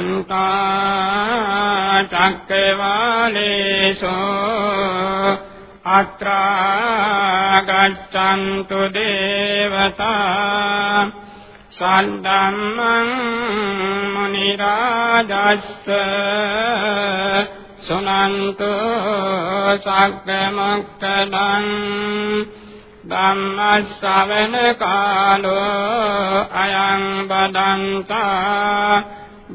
වස්සාන කාලයයි සමන්ත චක්කවාලේසෝ අත්‍රා ගච්ඡන්තු දේවතා සන්ධම්මං මුනි රාජස්ස සුනන්තු සග්ග මොක්ඛදං ධම්මස්සවන කාලෝ අයං බදන්තා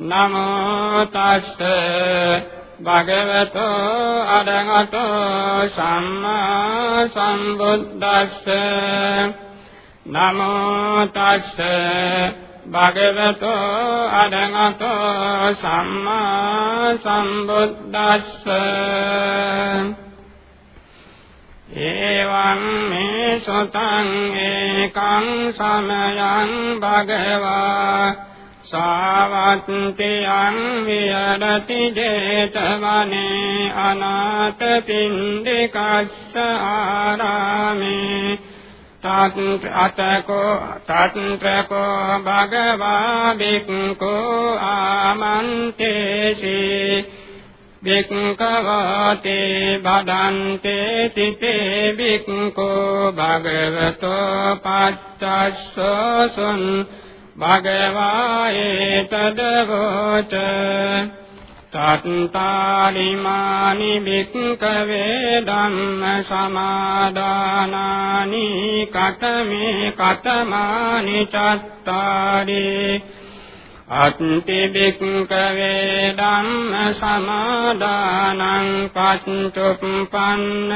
නමෝ තස්ස භගවතෝ අරහතෝ සම්මා සම්බුද්දස්ස නමෝ තස්ස භගවතෝ අරහතෝ සම්මා සම්බුද්දස්ස එවං මේ සතං ඒකං සමයං භගවා සාවත්තියං විරති 제තවනේ අනාථ පින්ඩිකස්ස ආරාමේ. තත් අතකෝ තත්ත්‍රකෝ භගවා බික්ඛෝ ආමන්තේසී. බික්කවතේ බදන්තේ තිතේ බික්කෝ භගවතෝ පච්චස්සසුන් භගවායේ තදවෝච තත්තාලිමානි බික්කවේ ධම්ම සමාදානානි කතමේ කතමානි චත්තාරේ අත්ති බික්කවේ ධම්ම සමාදානං පච්චුප්පන්න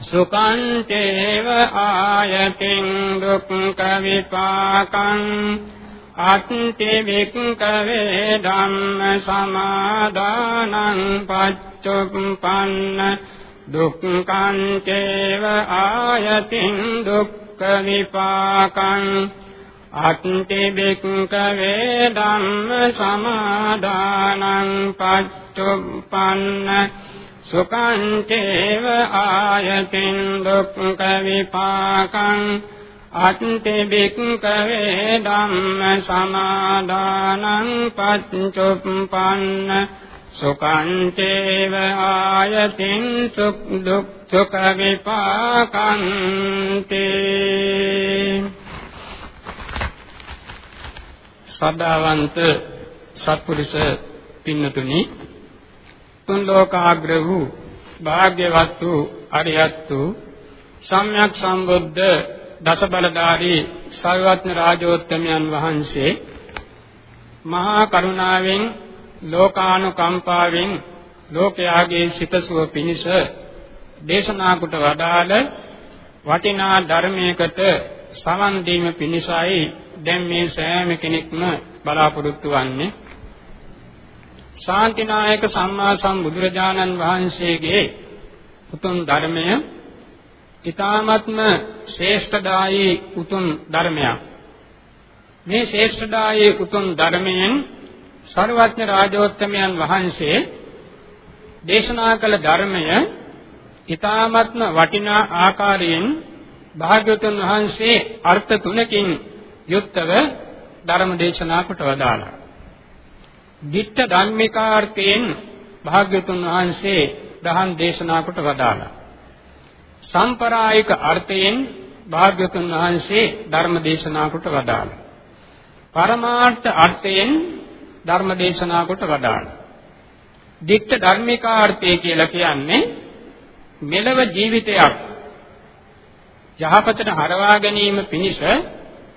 සුඛං චේව ආයතින් දුක්ඛ විපාකං අත්ති බික්කවේ ධම්ම සමාදානං පච්චුප්පන්න දුක්ඛං චේව ආයතින් දුක්ඛ විපාකං අත්ති බික්කවේ ධම්ම සමාදානං පච්චුප්පන්න සුඛං චේව ආයතින් දුක්ඛ විපාකං අත්ති බික්කවේ ධම්ම සමාදානං පච්චුප්පන්න සුඛං චේව ආයතින් සුඛ දුක්ඛ විපාකං තේ ශ්‍රද්ධාවන්ත සත්පුරුෂ පින්නතුනි තුන් ලෝකාග්‍ර වූ භාග්‍යවත් වූ අරියත් වූ සම්්‍යක් සම්බුද්ධ දසබලධාරී සර්වඥ රාජෝත්තමයන් වහන්සේ මහා කරුණාවෙන් ලෝකානුකම්පාවෙන් ලෝකයාගේ සිතසුව පිණිස දේශනා කොට වදාළ වටිනා ධර්මයකට සමන් දීම පිණිසයි දැන් මේ සෑම කෙනෙක්ම බලාපොරොත්තු වෙන්නේ. ශාන්තිනායක සම්මා සම්බුදුරජාණන් වහන්සේගේ උතුම් ධර්මය ඊ타ත්ම ශ්‍රේෂ්ඨදායී උතුම් ධර්මයක් මේ ශ්‍රේෂ්ඨදායී උතුම් ධර්මයෙන් සර්වඥ රාජෝත්තමයන් වහන්සේ දේශනා කළ ධර්මය ඊ타ත්ම වටිනා ආකාරයෙන් භාග්‍යවතුන් වහන්සේ අර්ථ තුනකින් යුක්තව ධර්ම දේශනා කොට වදාළා. Ditta ධම්මිකාර්ථයෙන් භාග්‍යවතුන් වහන්සේ දහම් දේශනා කොට වදාළා. සම්ප්‍රායික අර්ථයෙන් භාග්‍යවතුන් වහන්සේ ධර්ම දේශනා කොට වදාළා. පරමාර්ථ අර්ථයෙන් ධර්ම දේශනා කොට වදාළා. ditta ධර්මිකාර්ථය කියලා කියන්නේ මෙලව ජීවිතයක් යහපතට හරවා ගැනීම පිණිස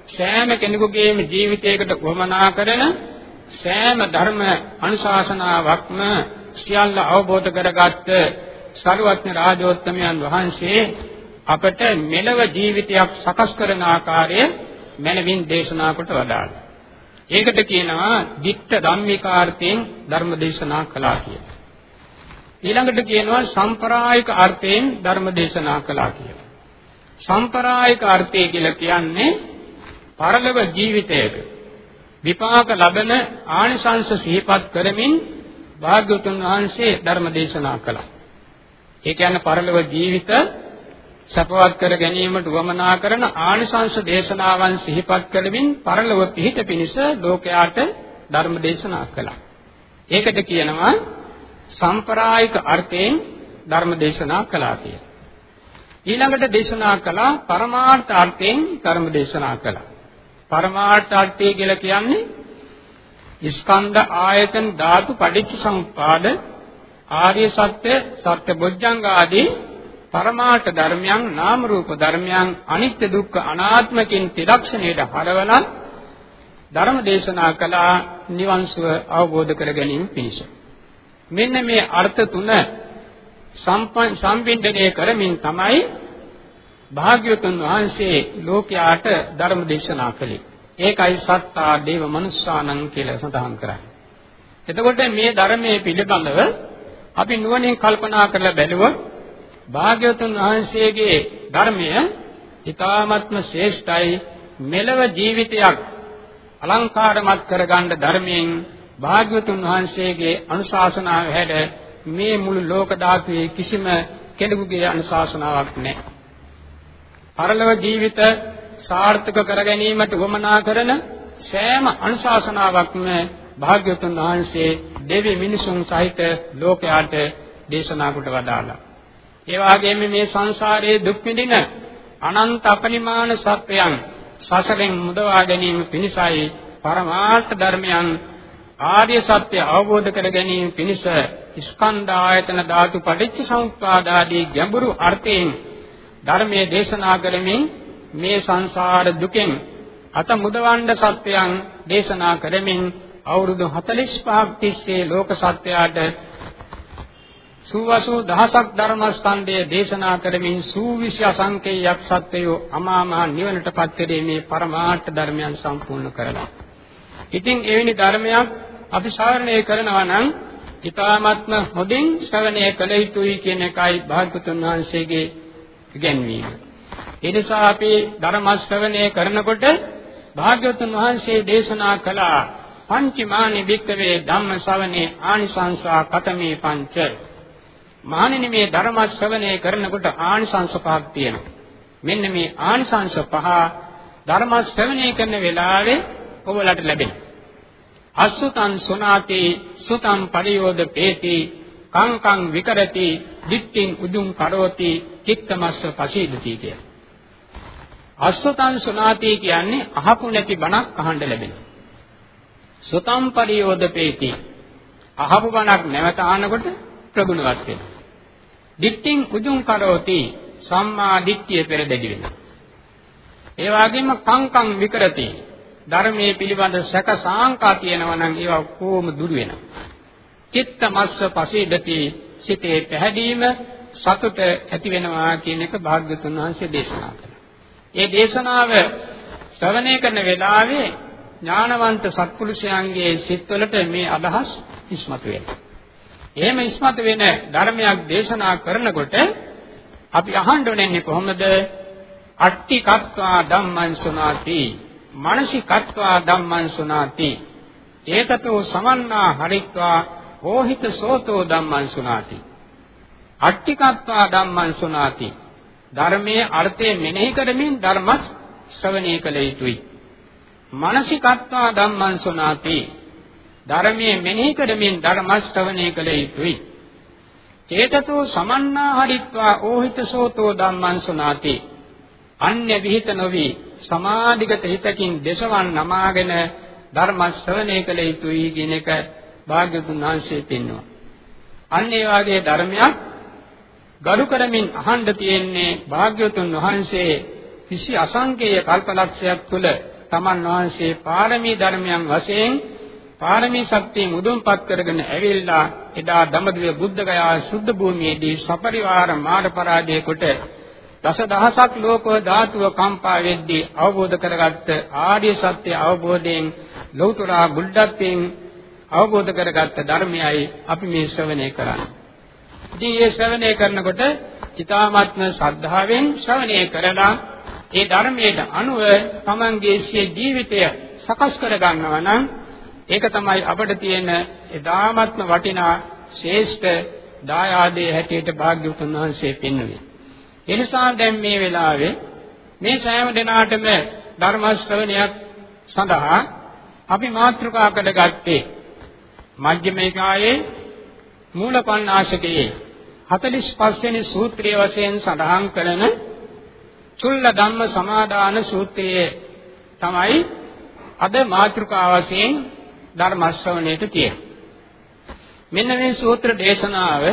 සෑම කෙනෙකුගේම ජීවිතයකට වමනා කරන සෑම ධර්ම අනුශාසනාවක්ම සියල්ල අවබෝධ කරගත්ත සරුවත්න රාජෝත්තමයන් වහන්සේ අපට මෙලව ජීවිතයක් සකස් කරන ආකාරය මනවින් දේශනා කොට වදාළා. ඒකට කියනවා ditta ධම්මිකාර්ථයෙන් ධර්ම දේශනා කළා කියලා. ඊළඟට කියනවා සම්ප්‍රායික අර්ථයෙන් ධර්ම දේශනා කළා කියලා. සම්ප්‍රායික අර්ථය කියලා කියන්නේ පරලොව ජීවිතයක විපාක ලබන ආනිසංස සිහිපත් කරමින් භාග්‍යවතුන් වහන්සේ ධර්ම දේශනා කළා. ඒ කියන්නේ පරලොව ජීවිත සපවත් කර ගැනීමට උවමනා කරන ආනිසංස දේශනාවන් සිහිපත් කරමින් පරලොව පිහිට පිණිස ලෝකයාට ධර්ම දේශනා කළා. ඒකට කියනවා සම්ප්‍රායික අර්ථයෙන් ධර්ම දේශනා කළා කියලා. ඊළඟට දේශනා කළා පරමාර්ථ අර්ථයෙන් ධර්ම දේශනා කළා. පරමාර්ථ අර්ථය කියලා කියන්නේ ස්කන්ධ ආයතන ධාතු පටිච්ච සමුප්පාද ආර්ය සත්‍ය සත්‍ය බොජ්ජංග ආදී පරමාර්ථ ධර්මයන් නාම රූප ධර්මයන් අනිත්‍ය දුක්ඛ අනාත්ම කින් ත්‍රිලක්ෂණයට හරවලා ධර්ම දේශනා කළා නිවන් සුව අවබෝධ කර ගැනීම පිණිස. මෙන්න මේ අර්ථ තුන සම්පින්ඩණය කරමින් තමයි භාග්‍යවතුන් වහන්සේ ලෝකයාට ධර්ම දේශනා කළේ. ඒකයි සත්තා දේව මනුස්සානං කියලා සඳහන් කරන්නේ. එතකොට මේ ධර්මයේ පිළිබඳව අපි නුවණින් කල්පනා කරලා බැලුවොත් භාග්‍යවතුන් වහන්සේගේ ධර්මය ඊ타ත්ම ශ්‍රේෂ්ඨයි මෙලව ජීවිතයක් අලංකාරමත් කරගන්න ධර්මයෙන් භාග්‍යවතුන් වහන්සේගේ අනුශාසනාව හැඩ මේ මුළු ලෝක ධාතුවේ කිසිම කෙනෙකුගේ අනුශාසනාවක් නැහැ. පරලොව ජීවිත සාර්ථක කර ගැනීමට වමනා කරන සෑම අනුශාසනාවක්ම භාග්‍යවතුන් වහන්සේ දෙවි මිනිසුන් සහිත ලෝකයාට දේශනා කොට වදාළා. ඒ වගේම මේ සංසාරයේ දුක් විඳින අනන්ත අපරිමාණ සත්‍යයන් සසරෙන් මුදවා ගැනීම පිණිසයි පරමාර්ථ ධර්මයන් ආර්ය සත්‍ය අවබෝධ කර ගැනීම පිණිස ස්කන්ධ ආයතන ධාතු පටිච්ච සමුප්පාද ආදී ගැඹුරු අර්ථයෙන් ධර්මයේ දේශනා කරමින් මේ සංසාර දුකෙන් අත මුදවන්න සත්‍යයන් දේශනා කරමින් අවුරුදු 45ක් තිස්සේ ලෝක සත්‍යයට සූවසු දහසක් ධර්මස්කන්ධය දේශනා කරමින් සූවිසි අසංකේයයක් සත්‍යය අමාමහා නිවනටපත් කෙරීමේ පරමාර්ථ ධර්මයන් සම්පූර්ණ කරලා. ඉතින් එවැනි ධර්මයක් අපි ශ්‍රවණය කරනවා නම් ඊ타ත්ම හොඳින් ශ්‍රවණය කළ යුතුයි කියන එකයි භාගතුන් වහන්සේගේ ඉගැන්වීම. ඒ නිසා අපි ධර්ම ශ්‍රවණය කරනකොට භාග්‍යවතුන් වහන්සේ දේශනා කළ පංචමානි වික්කවේ ධම්ම ශ්‍රවණේ ආනිසංසා කතමේ පංච. මහණෙනි මේ ධර්ම ශ්‍රවණය කරනකොට ආනිසංස පහක් තියෙනවා. මෙන්න මේ ආනිසංස පහ ධර්ම ශ්‍රවණය කරන වෙලාවේ ඔබලට ලැබෙනවා. අසුතං සුනාති සුතං පරියෝදපේති කංකං විකරති දිට්ඨින් උදුම් කරෝති චිත්තමස්ස පසීදති කිය. අස්සතං සුනාති කියන්නේ අහපු නැති බණක් අහන්න ලැබෙනවා. සුතම් පරියෝදපේති අහපු බණක් නැවත අහනකොට ප්‍රගුණවත් වෙනවා. දිට්ඨින් උදුම් කරෝති සම්මා දිට්ඨිය පෙරදැඩි වෙනවා. ඒ වගේම කංකං විකරති ධර්මයේ පිළිබඳ සැක සාංකා තියෙනවා නම් ඒවා කොහොම දුරු වෙනවා. චිත්තමස්ස පසීදති සිතේ පැහැදීම සතුට ඇති වෙනවා කියන එක භාග්‍යතුන් වහන්සේ දේශනා කළා. ඒ දේශනාව ශ්‍රවණය කරන වෙලාවේ ඥානවන්ත සත්පුරුෂයන්ගේ සිත්වලට මේ අදහස් ඉස්මතු වෙනවා. එහෙම ඉස්මතු වෙන ධර්මයක් දේශනා කරනකොට අපි අහන්න ඕනේ කොහොමද? අට්ටි කත්වා ධම්මං සුනාති. මානසිකත්වා ධම්මං සුනාති. ඒතතෝ සමන්නා හරිත්වා ඕහිත සෝතෝ ධම්මං සුනාති. අට්ටිකත්වා ධම්මං සුනාති. ධර්මයේ අර්ථය මෙනෙහි කරමින් ධර්ම ශ්‍රවණය කළ යුතුයි. මානසිකත්වා ධම්මං සුනාති. ධර්මයේ මෙනෙහි කරමින් ධර්ම ශ්‍රවණය කළ යුතුයි. චේතතෝ සමන්නා හරිත්වා ඕහිත සෝතෝ ධම්මං සුනාති. අන්‍ය විಹಿತ නොවි සමාධිගත හිතකින් දේශවන් නමාගෙන ධර්ම ශ්‍රවණය කළ යුතුයි කියන එක භාග්‍යතුන් වහන්සේ පෙන්වනවා. අන්න ඒ වාගේ ධර්මයක් ගරු කරමින් අහන්න තියෙන්නේ භාග්‍යවතුන් වහන්සේ කිසි අසංකේය කල්පලක්ෂයක් තුළ තමන් වහන්සේ පාරමී ධර්මයන් වශයෙන් පාරමී ශක්තිය මුදුන්පත් කරගෙන ඇවිල්ලා එදා දඹදිව බුද්ධගයා සුද්ධ භූමියේදී සපරිවාර මාර්ග පරාජය කොට දස දහසක් ලෝක ධාතුව කම්පා වෙද්දී අවබෝධ කරගත්ත ආර්ය සත්‍ය අවබෝධයෙන් ලෞතර බුද්ධත්වයෙන් අවබෝධ කරගත්ත ධර්මයයි අපි මේ ශ්‍රවණය කරන්නේ. ඉතින් මේ ශ්‍රවණය කරනකොට ඊ타ත්ම ශ්‍රද්ධාවෙන් ශ්‍රවණය කරලා ඒ ධර්මයට අනුව තමන්ගේ සිය ජීවිතය සකස් කර ගන්නවා නම් ඒක තමයි අපිට තියෙන එදාමත්ම වටිනා ශ්‍රේෂ්ඨ දායාදයේ හැටියට භාග්‍යවතුන් වහන්සේ පෙන්වුවේ. ඒ නිසා දැන් මේ වෙලාවේ මේ සෑම දිනාටම ධර්ම ශ්‍රවණයක් සඳහා අපි මාතෘකා කරගත්තේ මජ්ක්‍ධිම නිකායේ මූලපණ්ණාසකයේ 45 වෙනි සූත්‍රයේ වශයෙන් සඳහන් කරන චුල්ල ධම්ම සමාදාන සූත්‍රයේ තමයි අද මාතෘකා වශයෙන් ධර්ම ශ්‍රවණයට තියෙන්නේ. මෙන්න මේ සූත්‍ර දේශනාව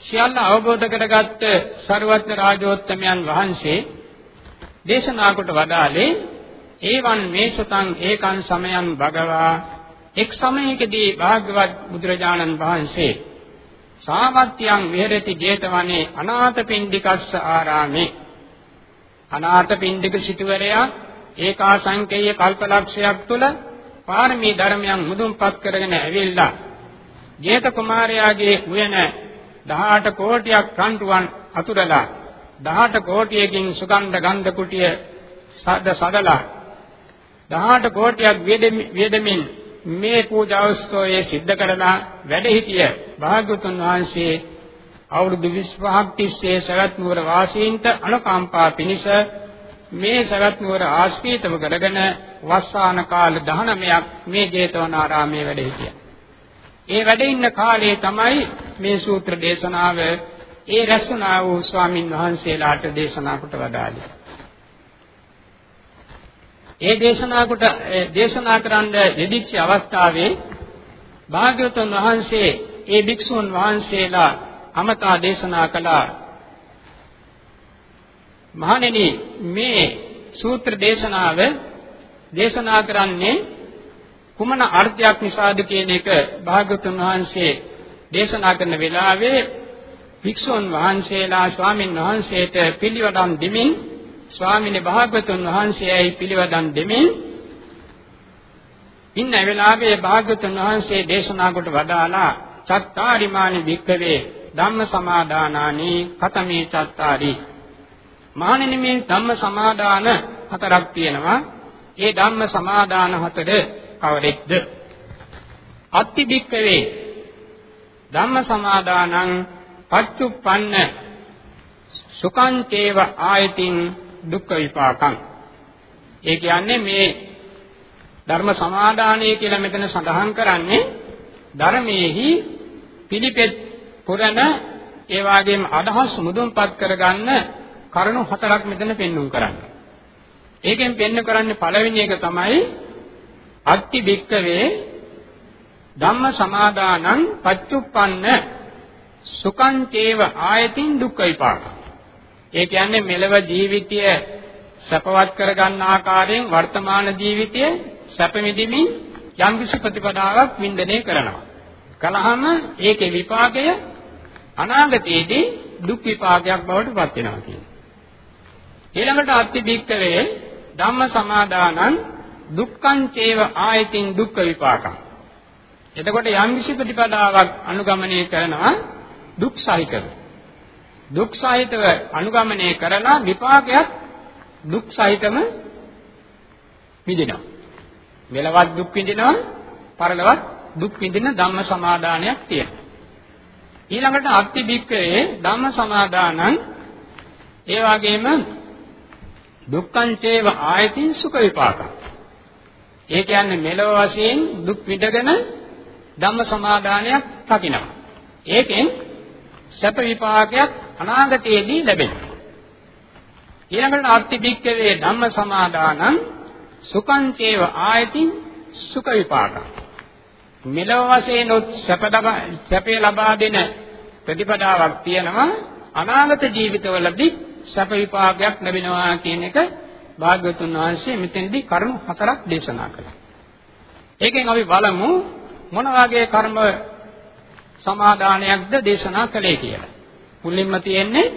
සියල්ල අවබෝධ කරගත්ත සරුවත්න රාජෝත්තමයන් වහන්සේ දේශනා කොට වදාළේ ඒවන් මේසතං ඒකං සමයන් භගවා එක් සමයකදී භාග්‍යවත් බුදුරජාණන් වහන්සේ සාමත්‍යං විහෙරති 제තවනේ අනාථපිණ්ඩිකස්ස ආරාමේ. අනාථපිණ්ඩික සිටුවරයා ඒකාසංකේය කල්පලක්ෂයක් තුල පාරමී ධර්මයන් මුදුන්පත් කරගෙන ඇවිල්ලා ජේත කුමාරයාගේ උයන 18 කෝටියක් රන්ටුවන් අතුරලා 18 කෝටියකින් සුගන්ධ ගන්ධ කුටිය සද සදලා 18 කෝටියක් වේදමින් මේ පූජාවස්තෝයේ සිද්ධ කරලා වැඩ සිටිය භාග්‍යවතුන් වහන්සේ අවුරුදු 25ක් තිස්සේ සවැත් නුවර වාසීන්ට අනුකම්පා පිණිස මේ සවැත් නුවර ආශ්‍රිතව කරගෙන වස්සාන කාල 19ක් මේ ජේතවනාරාමයේ වැඩ සිටියා. ඒ වැඩ ඉන්න කාලේ තමයි මේ සූත්‍ර දේශනාව ඒ රැස්ුණා වූ ස්වාමින් වහන්සේලාට දේශනා කොට වදාළේ. ඒ දේශනා කොට දේශනා කරන්න යෙදිච්ච අවස්ථාවේ භාග්‍යවතුන් වහන්සේ ඒ භික්ෂුන් වහන්සේලා අමතා දේශනා කළා. මහණෙනි මේ සූත්‍ර දේශනාව දේශනා කරන්නේ කුමන අර්ථයක් නිසාද කියන එක භාග්‍යවතුන් වහන්සේ දේශනා කරන වෙලාවේ භික්ෂුන් වහන්සේලා ස්වාමින් වහන්සේට පිළිවදන් දෙමින් ස්වාමිනේ භාග්‍යවතුන් වහන්සේයි පිළිවදන් දෙමින් ඉන්න වෙලාවේ භාග්‍යවතුන් වහන්සේ දේශනා කොට වදාලා චත්තාරිමානි භික්ඛවේ ධම්ම සමාදානානි කතමේ චත්තාරි මහණෙනි මේ ධම්ම සමාදාන හතරක් තියෙනවා ඒ ධම්ම සමාදාන හතර කවරෙක්ද? අත්ති භික්කවේ ධම්ම සමාදානං පච්චුප්පන්න සුඛං චේව ආයතින් දුක්ඛ විපාකං. ඒ කියන්නේ මේ ධර්ම සමාදානය කියලා මෙතන සඳහන් කරන්නේ ධර්මයේහි පිළිපෙත් පුරන ඒ වගේම අදහස් මුදුන්පත් කරගන්න කරුණු හතරක් මෙතන පෙන්වුම් කරන්නේ. ඒකෙන් පෙන්න කරන්නේ පළවෙනි එක තමයි අත්ති භික්කවේ ධම්ම සමාදානං පච්චුප්පන්න සුඛං චේව ආයතින් දුක්ඛ විපාක. ඒ කියන්නේ මෙලව ජීවිතය සපවත් කරගන්න ආකාරයෙන් වර්තමාන ජීවිතයේ සැප මිදෙමින් යම් කිසි ප්‍රතිපදාවක් වින්දනය කරනවා. කලහම ඒකේ විපාකය අනාගතයේදී දුක් විපාකයක් බවට පත් වෙනවා කියන්නේ. ඊළඟට අත්ති භික්කවේ ධම්ම සමාදානං දුක්ඛං චේව ආයතින් දුක්ඛ විපාකං. එතකොට යම් කිසි ප්‍රතිපදාවක් අනුගමනය කරනවා දුක් සහිතව. දුක් සහිතව අනුගමනය කරලා විපාකයක් දුක් සහිතම විඳිනවා. මෙලවත් දුක් විඳිනවා, පරලොවත් දුක් විඳින ධම්ම සමාදානයක් තියෙනවා. ඊළඟට අත්ති බික්කේ ධම්ම සමාදානං ඒ වගේම දුක්ඛං චේව ආයතින් සුඛ විපාකං. ඒ කියන්නේ මෙලොව වශයෙන් දුක් විඳගෙන ධම්ම සමාදානයක් රකින්නවා. ඒකෙන් සැප විපාකයක් අනාගතයේදී ලැබෙනවා. ඊළඟට අර්ථි බික්කවේ ධම්ම සමාදානං සුඛං චේව ආයතින් සුඛ විපාකං. මෙලොව වශයෙන් සැප සැපේ ලබා දෙන ප්‍රතිපදාවක් තියෙනවා අනාගත ජීවිතවලදී සැප විපාකයක් ලැබෙනවා කියන එක භාග්‍යවතුන් වහන්සේ මෙතෙන්දී කරුණු හතරක් දේශනා කළා. ඒකෙන් අපි බලමු මොන වගේ කර්ම සමාදානයක්ද දේශනා කළේ කියලා. මුලින්ම තියෙන්නේ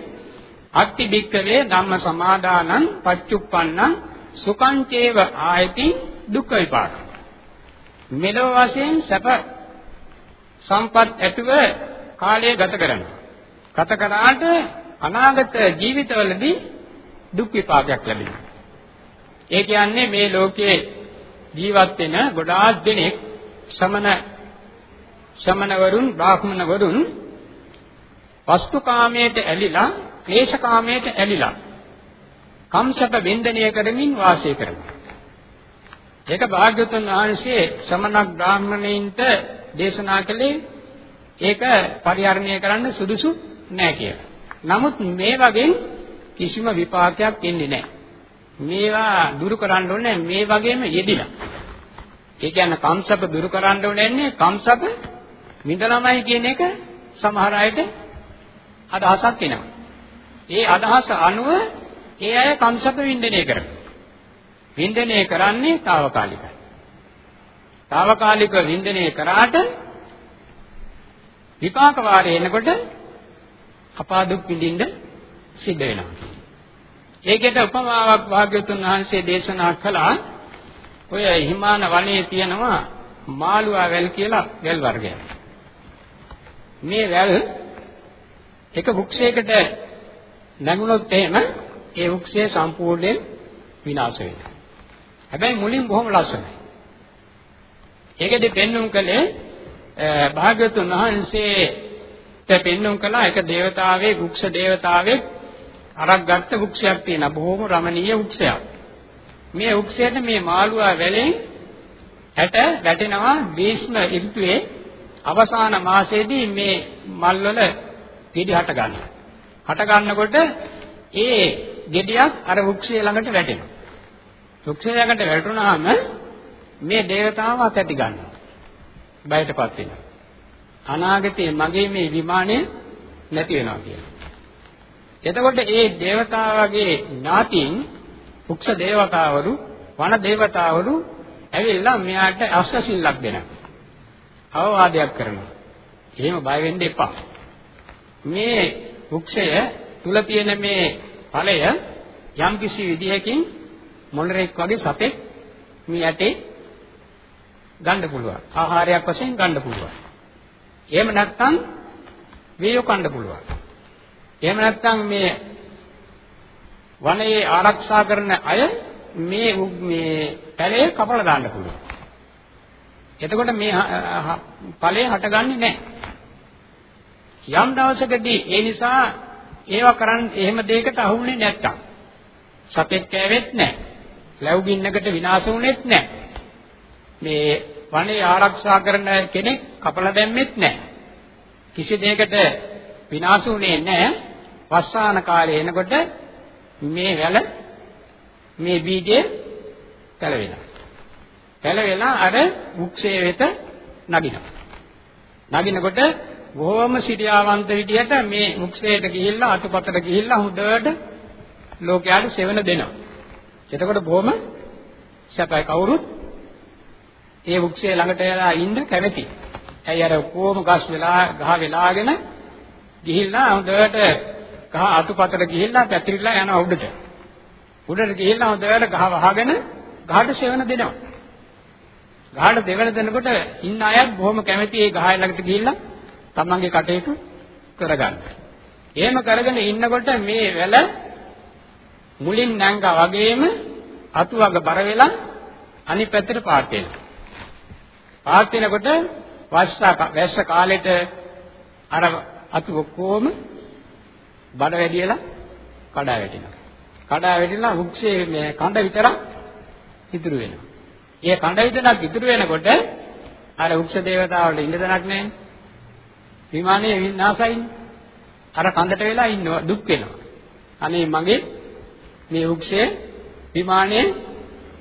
අත්ති බික්කවේ ධම්ම සමාදානං පච්චුප්පන්නං සුඛං චේව ආයති දුක්ඛ විපාක. මෙලොව වශයෙන් සැප සම්පත් ඇතුව කාලය ගත කරනවා. ගත කරාට අනාගත ජීවිතවලදී දුක් විපාකයක් ලැබෙනවා. ඒ කියන්නේ මේ ලෝකයේ ජීවත් වෙන ගොඩාක් දෙනෙක් ශ්‍රමණ ශ්‍රමණවරුන් බ්‍රාහ්මණවරුන් වස්තුකාමයට ඇලිලා ක්ලේශකාමයට ඇලිලා කම්සප වින්දනය කරමින් වාසය කරනවා. ඒක භාග්‍යවතුන් වහන්සේ ශ්‍රමණ බ්‍රාහ්මණයින්ට දේශනා කළේ ඒක පරිහරණය කරන්න සුදුසු නෑ කියලා. නමුත් මේ වගේ කිසිම විපාකයක් එන්නේ නැහැ. මේවා දුරු කරන්න ඕනේ මේ වගේම යෙදිලා. ඒ කියන්නේ කම්සප දුරු කරන්න ඕනේ කම්සප විඳනමයි කියන එක සමහර අයට අදහසක් එනවා. ඒ අදහස අනුව ඒ අය කම්සප වින්දනය කරනවා. වින්දනය කරන්නේ తాවකාලිකයි. తాවකාලික වින්දනය කරාට විපාක වාරේ එනකොට අපා දුක් විඳින්න සිද්ධ වෙනවා. ඒකට උපමාවක් භාග්‍යවතුන් වහන්සේ දේශනා කළා ඔය හිමාන වනයේ තියෙනවා මාළුවා වැල් කියලා වැල් වර්ගයක්. මේ වැල් එක වෘක්ෂයකට නැගුණොත් එහෙම ඒ වෘක්ෂය සම්පූර්ණයෙන් විනාශ වෙනවා. හැබැයි මුලින් බොහොම ලස්සනයි. ඒකෙදි පෙන්눔 කළේ භාග්‍යතුන් වහන්සේට පෙන්눔 කළා එක దేవතාවේ වෘක්ෂ దేవතාවෙක් අරක් ගත්ත වෘක්ෂයක් තියෙනවා. බොහොම රමණීය වෘක්ෂයක්. මේ වෘක්ෂයට මේ මාළුවා වැලෙන් ඇට වැටෙනවා ග්‍රීෂ්ම ඍතුවේ අවසාන මාසයේදී මේ මල්වල ගෙඩි හට ගන්නවා. හට ගන්නකොට ඒ ගෙඩියක් අර වෘක්ෂය ළඟට වැටෙනවා. වෘක්ෂය ළඟට වැටුණාම මේ దేవතාව අතැටි ගන්නවා. බයටපත් වෙනවා. අනාගතයේ මගේ මේ විමානය නැති වෙනවා කියලා. එතකොට මේ దేవතාවගේ ඥාතින් වෘක්ෂ దేవතාවරු වන దేవතාවරු ඇවිල්ලා මෙයාට අස්වැසිල්ලක් දෙනවා. අවවාදයක් කරනවා. එහෙම බය වෙන්න එපා. මේ වෘක්ෂය තුල තියෙන මේ ඵලය යම්කිසි විදිහකින් මොළරෙක් වගේ සතෙක් මේ යටේ ගන්න පුළුවන්. ආහාරයක් වශයෙන් ගන්න පුළුවන්. එහෙම නැත්නම් වේයෝ කන්න පුළුවන්. එහෙම නැත්නම් මේ වනයේ ආරක්ෂා කරන අය මේ මේ පැලය කපලා දාන්න පුළුවන්. එතකොට මේ ඵලය හටගන්නේ නැහැ. යම් දවසකදී ඒ නිසා ඒවා කරන් එහෙම දෙයකට අහුුනේ නැත්තම් සතෙක් කෑවෙත් නැහැ. ලැබු ගින්නකට විනාශ වුනේත් නැහැ. මේ වනේ ආරක්ෂා කරන කෙනෙක් කපලා දැම්මෙත් නැහැ. කිසි දෙයකට විනාශ වුණේ නැහැ. වස්සාන කාලේ එනකොට මේ වැල මේ බීජය පැලවෙනවා. පැලවෙලා අර වෘක්ෂයේ වෙත නගිනවා. නගිනකොට බොහොම සිටියාවන්ත විදියට මේ වෘක්ෂයට ගිහිල්ලා අතුපතට ගිහිල්ලා හොඳට ලෝකයට සෙවන දෙනවා. එතකොට බොහොම සැපයි කවුරුත් ඒ වෘක්ෂය ළඟට යලා ඉන්න කැමති. ඇයි අර කොහොම ගස් වෙලා ගහ වෙලාගෙන ගිහිල්ලා හොඳට ගහ අතුපතට ගිහිල්ලා පැතිරිලා යනවා උඩට. උඩට ගිහිල්ලා හොඳට ගහ වහගෙන ගහට සෙවන දෙනවා. ගහට දෙවන දෙනකොට ඉන්න අයත් බොහොම කැමති ඒ ගහ ළඟට ගිහිල්ලා තමන්ගේ කටයුතු කරගන්න. එහෙම කරගෙන ඉන්නකොට මේ වැල මුලින් නැංගා වගේම අතු වග බර වෙලා අනිත් පැත්තට පාත් වෙනවා. පාත් වෙනකොට වස්ස කාලෙට අර අතු ඔක්කොම බඩ වැඩියලා කඩා වැටෙනවා. කඩා වැටිලා වෘක්ෂයේ මේ කඳ විතරක් ඉතුරු වෙනවා. ඒ කඳ විතරක් ඉතුරු වෙනකොට අර වෘක්ෂ දේවතාවලට ඉන්න දණක් නැහැ. විමානයේ විනාශයිනේ. අර කඳට වෙලා ඉන්නවා දුක් වෙනවා. අනේ මගේ මේ වෘක්ෂයේ විමානයේ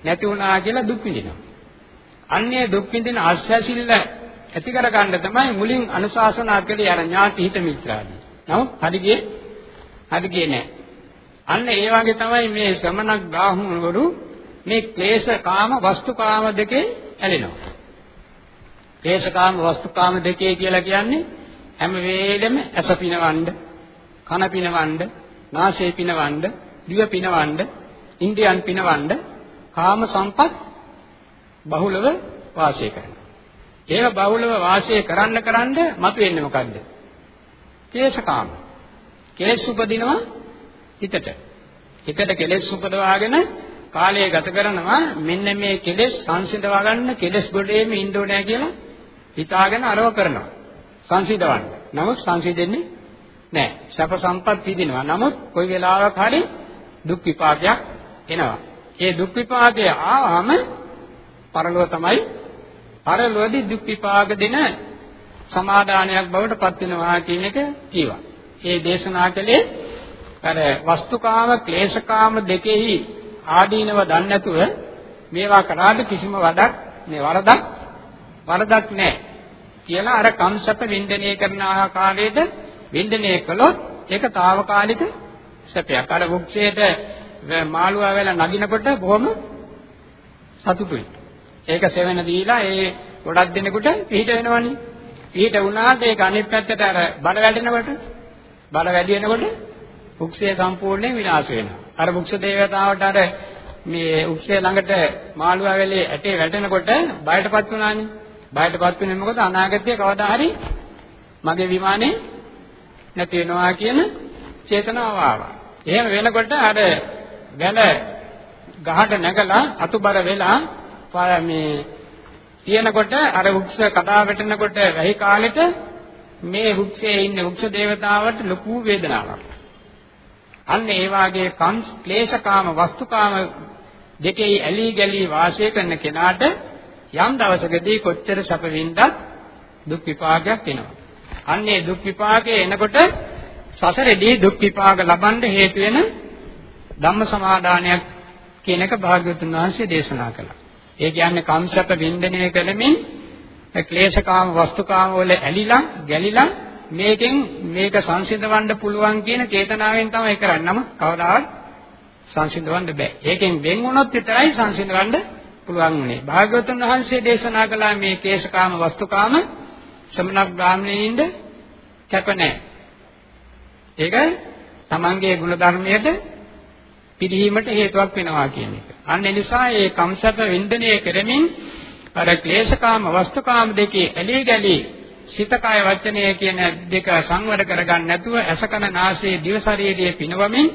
නැති වුණා කියලා දුක් විඳිනවා. අන්නේ දුක් විඳින ආශ්‍රයසිල්ල ඇති කර ගන්න තමයි මුලින් අනුශාසනා කළේ අර ඥාති හිත මිත්‍රාදී. නමුත් හරි ගියේ හරි ගියේ නැහැ. අන්න ඒ වගේ තමයි මේ ශ්‍රමණක් බ්‍රාහ්මණවරු මේ ක්ලේශ කාම වස්තු කාම දෙකේ ඇලෙනවා. ක්ලේශ කාම වස්තු කාම දෙකේ කියලා කියන්නේ හැම වෙලෙම ඇස පිනවන්න, කන පිනවන්න, නාසය පිනවන්න, දිව පිනවන්න, ඉන්ද්‍රියන් පිනවන්න කාම සම්පත් බහුලව වාසය කරනවා. ඒක බහුලව වාසය කරන්න කරන්න මතුවෙන්නේ මොකද්ද? කේශකාම. කෙලෙස් උපදිනවා හිතට. හිතට කෙලෙස් උපදවාගෙන කාලය ගත කරනවා මෙන්න මේ කෙලෙස් සංසිඳවා ගන්න කෙලෙස් ගොඩේම ඉන්න ඕනේ කියලා හිතාගෙන අරව කරනවා. සංසිඳවන්න. නමුත් සංසිඳෙන්නේ නැහැ. සැප සම්පත් විඳිනවා. නමුත් කොයි වෙලාවක හරි දුක් විපාකයක් එනවා. ඒ දුක් විපාකය ආවම පරලොව තමයි පරලොවදී දුක් විපාක දෙන සමාදානයක් බවට පත් වෙනවා කියන එක කියවා. ඒ දේශනා කලේ අර වස්තුකාම ක්ලේශකාම දෙකෙහි ආදීනව දන්නේ නැතුව මේවා කරාද කිසිම වඩක් මේ වරදක් වරදක් නැහැ කියලා අර කම්සප වින්දනය කරන ආකාරයට වින්දනය කළොත් ඒක తాවකාලික සැපයක්. අර වෘක්ෂයට මාළුවා වෙලා නගිනකොට බොහොම සතුටුයි. ඒක සෙවෙන දීලා ඒ ගොඩක් දෙනෙකුට පිට වෙනවනේ. පිට වුණාට ඒක අනිත් පැත්තට අර බල වැඩෙනකොට බල වැඩි වෙනකොට වෘක්ෂය සම්පූර්ණයෙන් විනාශ වෙනවා. අර වෘක්ෂ දේවතාවට අර මේ වෘක්ෂය ළඟට මාළුවා වෙලේ ඇටේ වැටෙනකොට බයටපත් වුණානේ. බයටපත් වෙන්නේ මොකද අනාගතයේ කවදා හරි මගේ විමානේ නැති වෙනවා කියන චේතනාව ආවා. එහෙම වෙනකොට අර වැල ගහට නැගලා අතුබර වෙලා මේ තියෙනකොට අර වෘක්ෂ කඩා වැටෙනකොට වැහි කාලෙට මේ වෘක්ෂයේ ඉන්න වෘක්ෂ දේවතාවට ලොකු වේදනාවක්. අන්න ඒ වාගේ කංස් ක්ලේශකාම වස්තුකාම දෙකේ ඇලී ගැලී වාසය කරන කෙනාට යම් දවසකදී කොච්චර සැප වින්දත් දුක් විපාකයක් එනවා. අන්නේ දුක් විපාකේ එනකොට සසරේදී දුක් විපාක ලබන්න හේතු වෙන ධම්ම සමාදානයක් කියන එක භාග්‍යවතුන් වහන්සේ දේශනා කළා. ඒ කියන්නේ කම්සප වින්දනය කළමින් ක්ලේශකාම වස්තුකාම වල ඇලිලා ගැලිලා මේකෙන් මේක සංසිඳවන්න පුළුවන් කියන චේතනාවෙන් තමයි කරන්නේ. නම කවදාවත් සංසිඳවන්න බෑ. ඒකෙන් වෙන් වුණොත් විතරයි සංසිඳවන්න පුළුවන් උනේ. භාග්‍යවතුන් වහන්සේ දේශනා කළා මේ කේශකාම වස්තුකාම ශ්‍රමණ බ්‍රාහ්මණයින්ද කැප නැහැ. ඒක තමන්ගේ ගුණ ධර්මයට පිළිහිමට හේතුවක් වෙනවා කියන එක. අන්න ඒ නිසා මේ කම්සප වින්දනය කරමින් අර ක්ලේශකාම වස්තුකාම දෙකේ ඇලී ගැලී සිත කය වචනය කියන දෙක සංවර කරගන්න නැතුව අසකන නාසයේ දිව ශරීරයේ පිනවමින්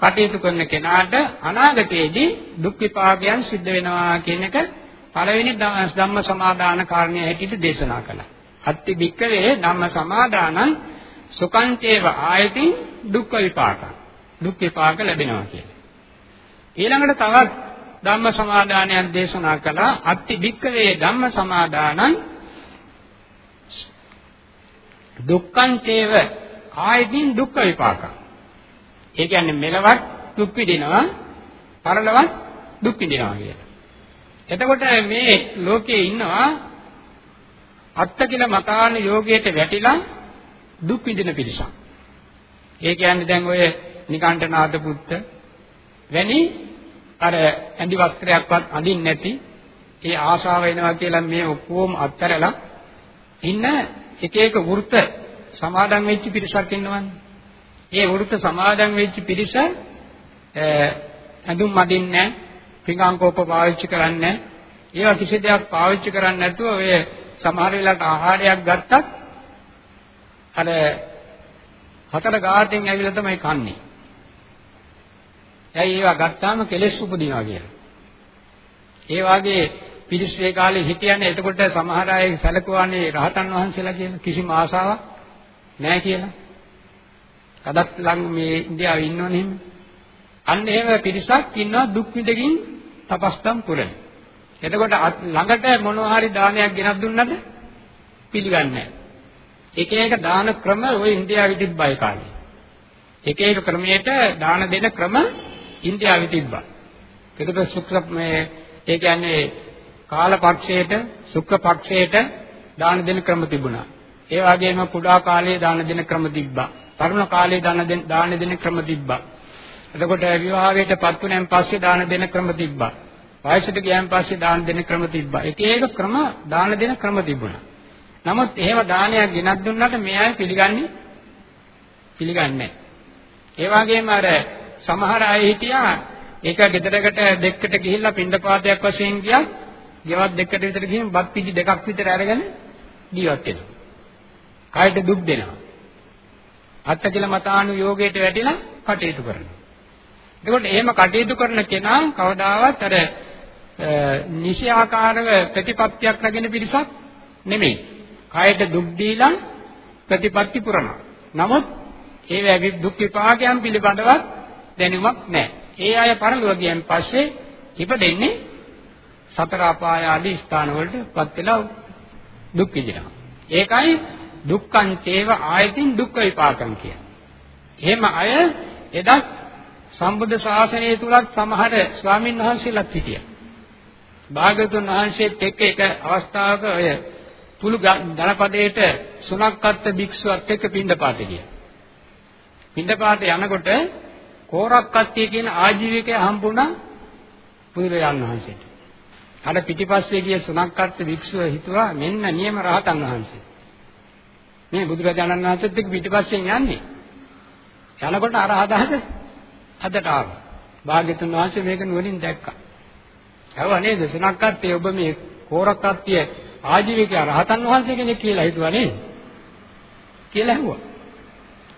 කටයුතු කරන කෙනාට අනාගතයේදී දුක් විපාකයන් සිද්ධ වෙනවා කියන එක පළවෙනි ධම්ම සමාදාන කාරණය හැටියට දේශනා කළා. අත්ති බික්කවේ ධම්ම සමාදානං සුකංචේව ආයතින් දුක්ඛ විපාක. දුක් විපාක ලැබෙනවා කියන්නේ. ඊළඟට තවත් ධම්ම සමාදානයක් දේශනා කළා අත්ති භික්කවේ ධම්ම සමාදානං දුක්ඛං චේව ආයතින් දුක්ඛ විපාක. ඒ කියන්නේ මෙලවත් දුක් විඳිනවා පරලොවත් දුක් විඳිනවා කියලා. එතකොට මේ ලෝකයේ ඉන්නවා අත්තකිල මතාන යෝගයට වැටිලා දුක් විඳින පිරිසක්. ඒ කියන්නේ දැන් ඔය නිකණ්ඨනාත පුත්ත වැනි අර ඇඳි වස්ත්‍රයක්වත් අඳින්න නැති ඒ ආශාව එනවා කියලා මේ ඔක්කොම අත්හැරලා ඉන්න එක එක වෘත සමාදන් වෙච්ච පිරිසක් ඉන්නවනේ. ඒ වෘත සමාදන් වෙච්ච පිරිස ඇඳුම් අඳින්නේ නැහැ, පිඟාන් කෝප පාවිච්චි කරන්නේ නැහැ. ඒවා කිසි දෙයක් පාවිච්චි කරන්නේ නැතුව ඔය සමහර වෙලාවට ආහාරයක් ගත්තත් අර හතර ගාටෙන් ඇවිල්ලා තමයි කන්නේ. ඇයි ඒවා ගත්තාම කෙලෙස් උපදිනවා කියලා. ඒ වාගේ පිරිස් ඒ කාලේ හිටියන්නේ එතකොට සමහර අය සැලකුවානේ රහතන් වහන්සේලා කියලා කිසිම ආසාවක් නැහැ කියලා. කදත් ළඟ මේ ඉන්දියාවේ ඉන්නවනේ එහෙම. අන්න එහෙම පිරිසක් ඉන්නවා දුක් විඳකින් තපස්තම් පුරන. එතකොට ළඟට මොනවා හරි දානයක් ගෙනත් දුන්නද පිළිගන්නේ නැහැ. එක එක දාන ක්‍රම ওই ඉන්දියාවේ තිබ්බයි කාලේ. එක එක ක්‍රමයට දාන දෙන ක්‍රම ඉන්දියාවේ තිබ්බා. ඒකට ශුක්‍ර මේ ඒ කියන්නේ කාල පක්ෂයට ශුක්‍ර පක්ෂයට දාන දෙන ක්‍රම තිබුණා. ඒ වගේම කුඩා කාලයේ දාන දෙන ක්‍රම තිබ්බා. තරුණ කාලයේ දාන දෙන දාන දෙන ක්‍රම තිබ්බා. එතකොට විවාහයට පත් වුණාන් පස්සේ දාන දෙන ක්‍රම තිබ්බා. වයසට ගියන් පස්සේ දාන දෙන ක්‍රම තිබ්බා. එක එක ක්‍රම දාන දෙන ක්‍රම තිබුණා. නමුත් එහෙම දානයක් ගෙනත් දුන්නාට මේ අය පිළිගන්නේ පිළිගන්නේ නැහැ. ඒ වගේම අර සමහර අය හිටියා ඒක ගෙදරකට දෙක්කට ගිහිල්ලා පින්ඩපාතයක් වශයෙන් ගියා ගෙවත් දෙකට විතර ගිහින් බත් පිටි දෙකක් විතර අරගෙන ජීවත් වෙනවා. කායට දුක් දෙනවා. අත්ත කියලා මතානු යෝගයට වැටිලා කටයුතු කරනවා. එතකොට එහෙම කටයුතු කරන කෙනා කවදාවත් අර නිසි ආකාරව ප්‍රතිපත්තියක් නැගෙන පිරිසක් නෙමෙයි. කායට දුක් දීලා ප්‍රතිපත්ති පුරනවා. නමුත් ඒ වැගේ දුක් විපාකයන් පිළිබඳවත් දැනුමක් නැහැ. ඒ අය පරලොව ගියන් පස්සේ ඉපදෙන්නේ සතර අපාය ආදී ස්ථාන වලටපත් වෙලා දුක් විඳිනවා. ඒකයි දුක්ඛං චේව ආයතින් දුක්ඛ විපාකම් කියන්නේ. එහෙම අය එදත් සම්බුද්ධ ශාසනය තුලත් සමහර ස්වාමින් වහන්සේලාත් හිටියා. භාගතුන් වහන්සේත් එක්ක එක අවස්ථාවක ඔය පුළු ධනපදයේට සුණක්කත් භික්ෂුවත් එක්ක පින්දපාත ගියා. පින්දපාත යනකොට කෝරක්කත්තිය කියන ආජීවකය හම්බුණා පුදුරයන් වහන්සේට. අර පිටිපස්සේ ගිය සුණක්කත් භික්ෂුව හිතුවා මෙන්න නියම රහතන් වහන්සේ. මේ බුදුරජාණන් වහන්සේත් එක්ක පිටිපස්සෙන් යන්නේ. යනකොට අර අදහස අදට ආවා. භාග්‍යතුන් වහන්සේ මේක නුවණින් දැක්කා. ඇහුවා නේද සුණක්කත්තිය ඔබ මේ කෝරක්කත්තිය ආජීවකයා රහතන් වහන්සේ කෙනෙක් කියලා හිතුවා නේද? කියලා ඇහුවා.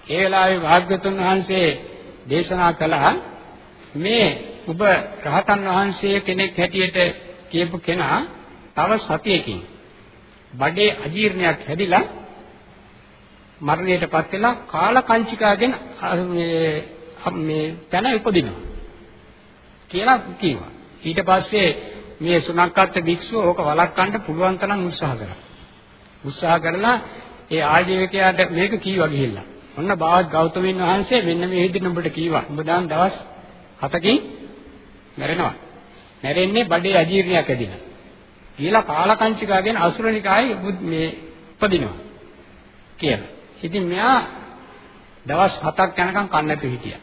ඒ වෙලාවේ භාග්‍යතුන් වහන්සේ දේශනා කළා මේ ඔබ රහතන් වහන්සේ කෙනෙක් හැටියට කියපු කෙනා තව සතියකින් බඩේ අජීර්ණයක් හැදිලා මරණයටපත් වෙලා කාලකංචිකාගෙන මේ මේ තැන උපදිනවා කියලා කිව්වා. ඊට පස්සේ මේ සුණක්කත් භික්ෂුව ඕක වළක්වන්න පුළුවන් තරම් උත්සාහ කරා. උත්සාහ කරලා ඒ ආජීවකයාට මේක කීවා ගිහිල්ලා. ඔන්න බාවත් ගෞතමීන් වහන්සේ මෙන්න මේ විදිහට උඹට කීවා. උඹ දාන් දවස් 7කින් මැරෙනවා. මැරෙන්නේ බඩේ අජීර්ණයක් ඇදිලා. කියලා කාලකංචිකාගෙන අසුරනිකායේ මේ උපදිනවා. කියලා. ඉතින් මෙයා දවස් 7ක් යනකම් කන්න නැතුව හිටියා.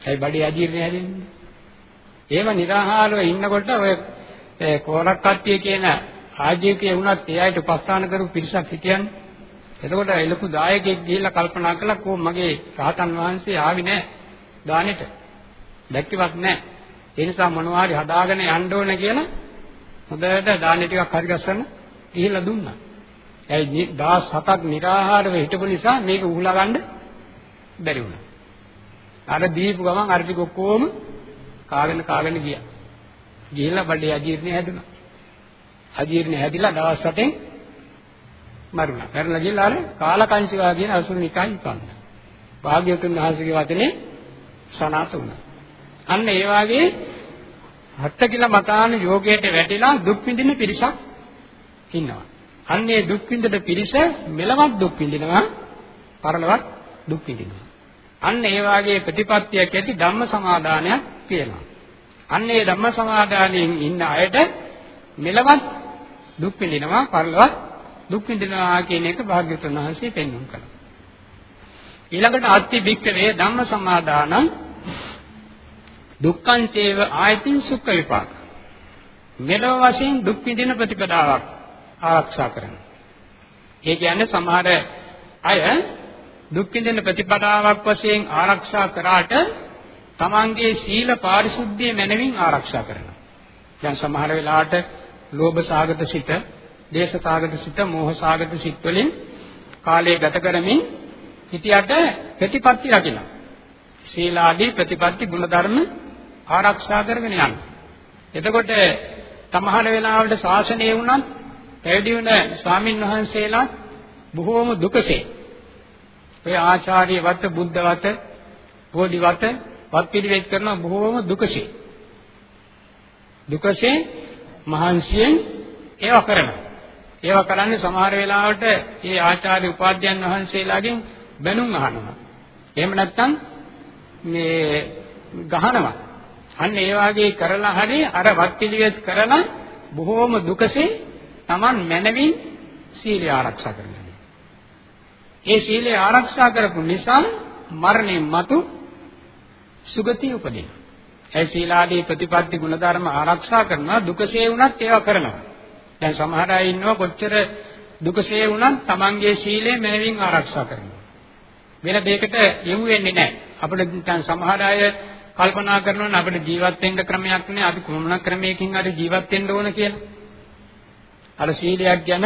ඒ බඩේ අජීර්ණය හැදෙන්නේ. එහෙම निराහාරව ඉන්නකොට ඔය කෝරක් කට්ටිය කියන ආජීවකයේ වුණත් ඒ අයට උපස්ථාන කරපු පිරිසක් හිටියන්නේ. එතකොට ඒ ලොකු දායකයෙක් ගිහිල්ලා කල්පනා කළා කො මගේ රහතන් වහන්සේ ආවි නෑ දානෙට. දැක්කවත් නෑ. ඒ නිසා මොනවා හරි හදාගෙන යන්න ඕන කියලා හොඳට දානෙ ටිකක් හරි ගස්සන්න ගිහිල්ලා දුන්නා. ඒ 17ක් निराහාරව හිටපු නිසා මේක උහුලා ගන්න බැරි වුණා. අර දීපු ගමන් අර ටික ඔක්කොම කාගෙන කාගෙන ගියා. ගිහිල්ලා බඩේ අජීර්ණය හැදුනා. අජීර්ණය හැදිලා දවස් 7ෙන් මරුණා. මරලා ගිහලා අර කාලකංචිවා කියන අසුනිකයි ඉපන්න. භාග්‍යවතුන් වහන්සේගේ වචනේ සනාත වුණා. අන්න ඒ වාගේ හත්ත කියලා මතාන යෝගයට වැටිලා දුක් විඳින පිරිසක් ඉන්නවා. අන්නේ දුක් විඳින පිරිස මෙලවත් දුක් විඳිනවා, පරලොවත් දුක් විඳිනවා. අන්න ඒ වාගේ ප්‍රතිපත්තියක් ඇති ධම්ම සමාදානයක් තියෙනවා. අන්න ඒ ධම්ම සමාදානයෙන් ඉන්න අයට මෙලවත් දුක් විඳිනවා, පරලොවත් දුක් විඳිනවා කියන එක භාග්‍යවතුන් වහන්සේ පෙන්වුම් කළා. ඊළඟට අත්ති භික්කවේ ධම්ම සමාදානං දුක්ඛං චේව ආයතින් සුඛ විපාක. මෙලොව වශයෙන් දුක් විඳින ප්‍රතිපදාවක් ආරක්ෂා කරනවා. ඒ කියන්නේ සමහර අය දුක් විඳින ප්‍රතිපදාවක් වශයෙන් ආරක්ෂා කරාට තමන්ගේ සීල පාරිශුද්ධිය මැනවින් ආරක්ෂා කරනවා. දැන් සමහර වෙලාවට ලෝභ සාගත සිත දේශසාගත සිත, මෝහසාගත සිත් වලින් කාලය ගත කරමින් හිටියට ප්‍රතිපත්ති රකින්න. සීලාදී ප්‍රතිපත්ති ගුණධර්ම ආරක්ෂා කරගෙන යන්න. එතකොට තමහර වෙලාවට ශාසනය වුණත් පැවිදි වුණ ස්වාමින් වහන්සේලා බොහෝම දුකසේ ඔය ආචාර්ය වත බුද්ධ වත බෝධි වත වත් පිළිවෙත් කරන බොහෝම දුකසේ දුකසේ මහන්සියෙන් ඒවා කරනවා ඒවා කරන්නේ සමහර වෙලාවට ඒ ආචාර්ය උපාධ්‍යයන් වහන්සේලාගෙන් බැනුම් අහනවා. එහෙම නැත්නම් මේ ගහනවා. අන්න ඒ වාගේ කරලා හරි අර වත් පිළිවෙත් කරලා බොහෝම දුකසේ Taman මැනවින් සීලය ආරක්ෂා කරගන්නවා. ඒ සීලය ආරක්ෂා කරපු නිසා මරණයන් මතු සුගතිය උපදිනවා. ඒ සීලාදී ප්‍රතිපත්ති ගුණධර්ම ආරක්ෂා කරනවා දුකසේ වුණත් ඒවා කරනවා. දැන් සමහර අය ඉන්නවා කොච්චර දුකසේ වුණත් Tamanගේ සීලය මනවින් ආරක්ෂා කරනවා. වෙන දෙයකට යොමු වෙන්නේ නැහැ. අපිට දැන් සමහර අය කල්පනා කරනවා නම් අපිට ජීවත් වෙන්න ක්‍රමයක් නෑ අපි කොමුණ ක්‍රමයකින් හරි ජීවත් වෙන්න ඕන කියලා. අර සීලයක් ගැන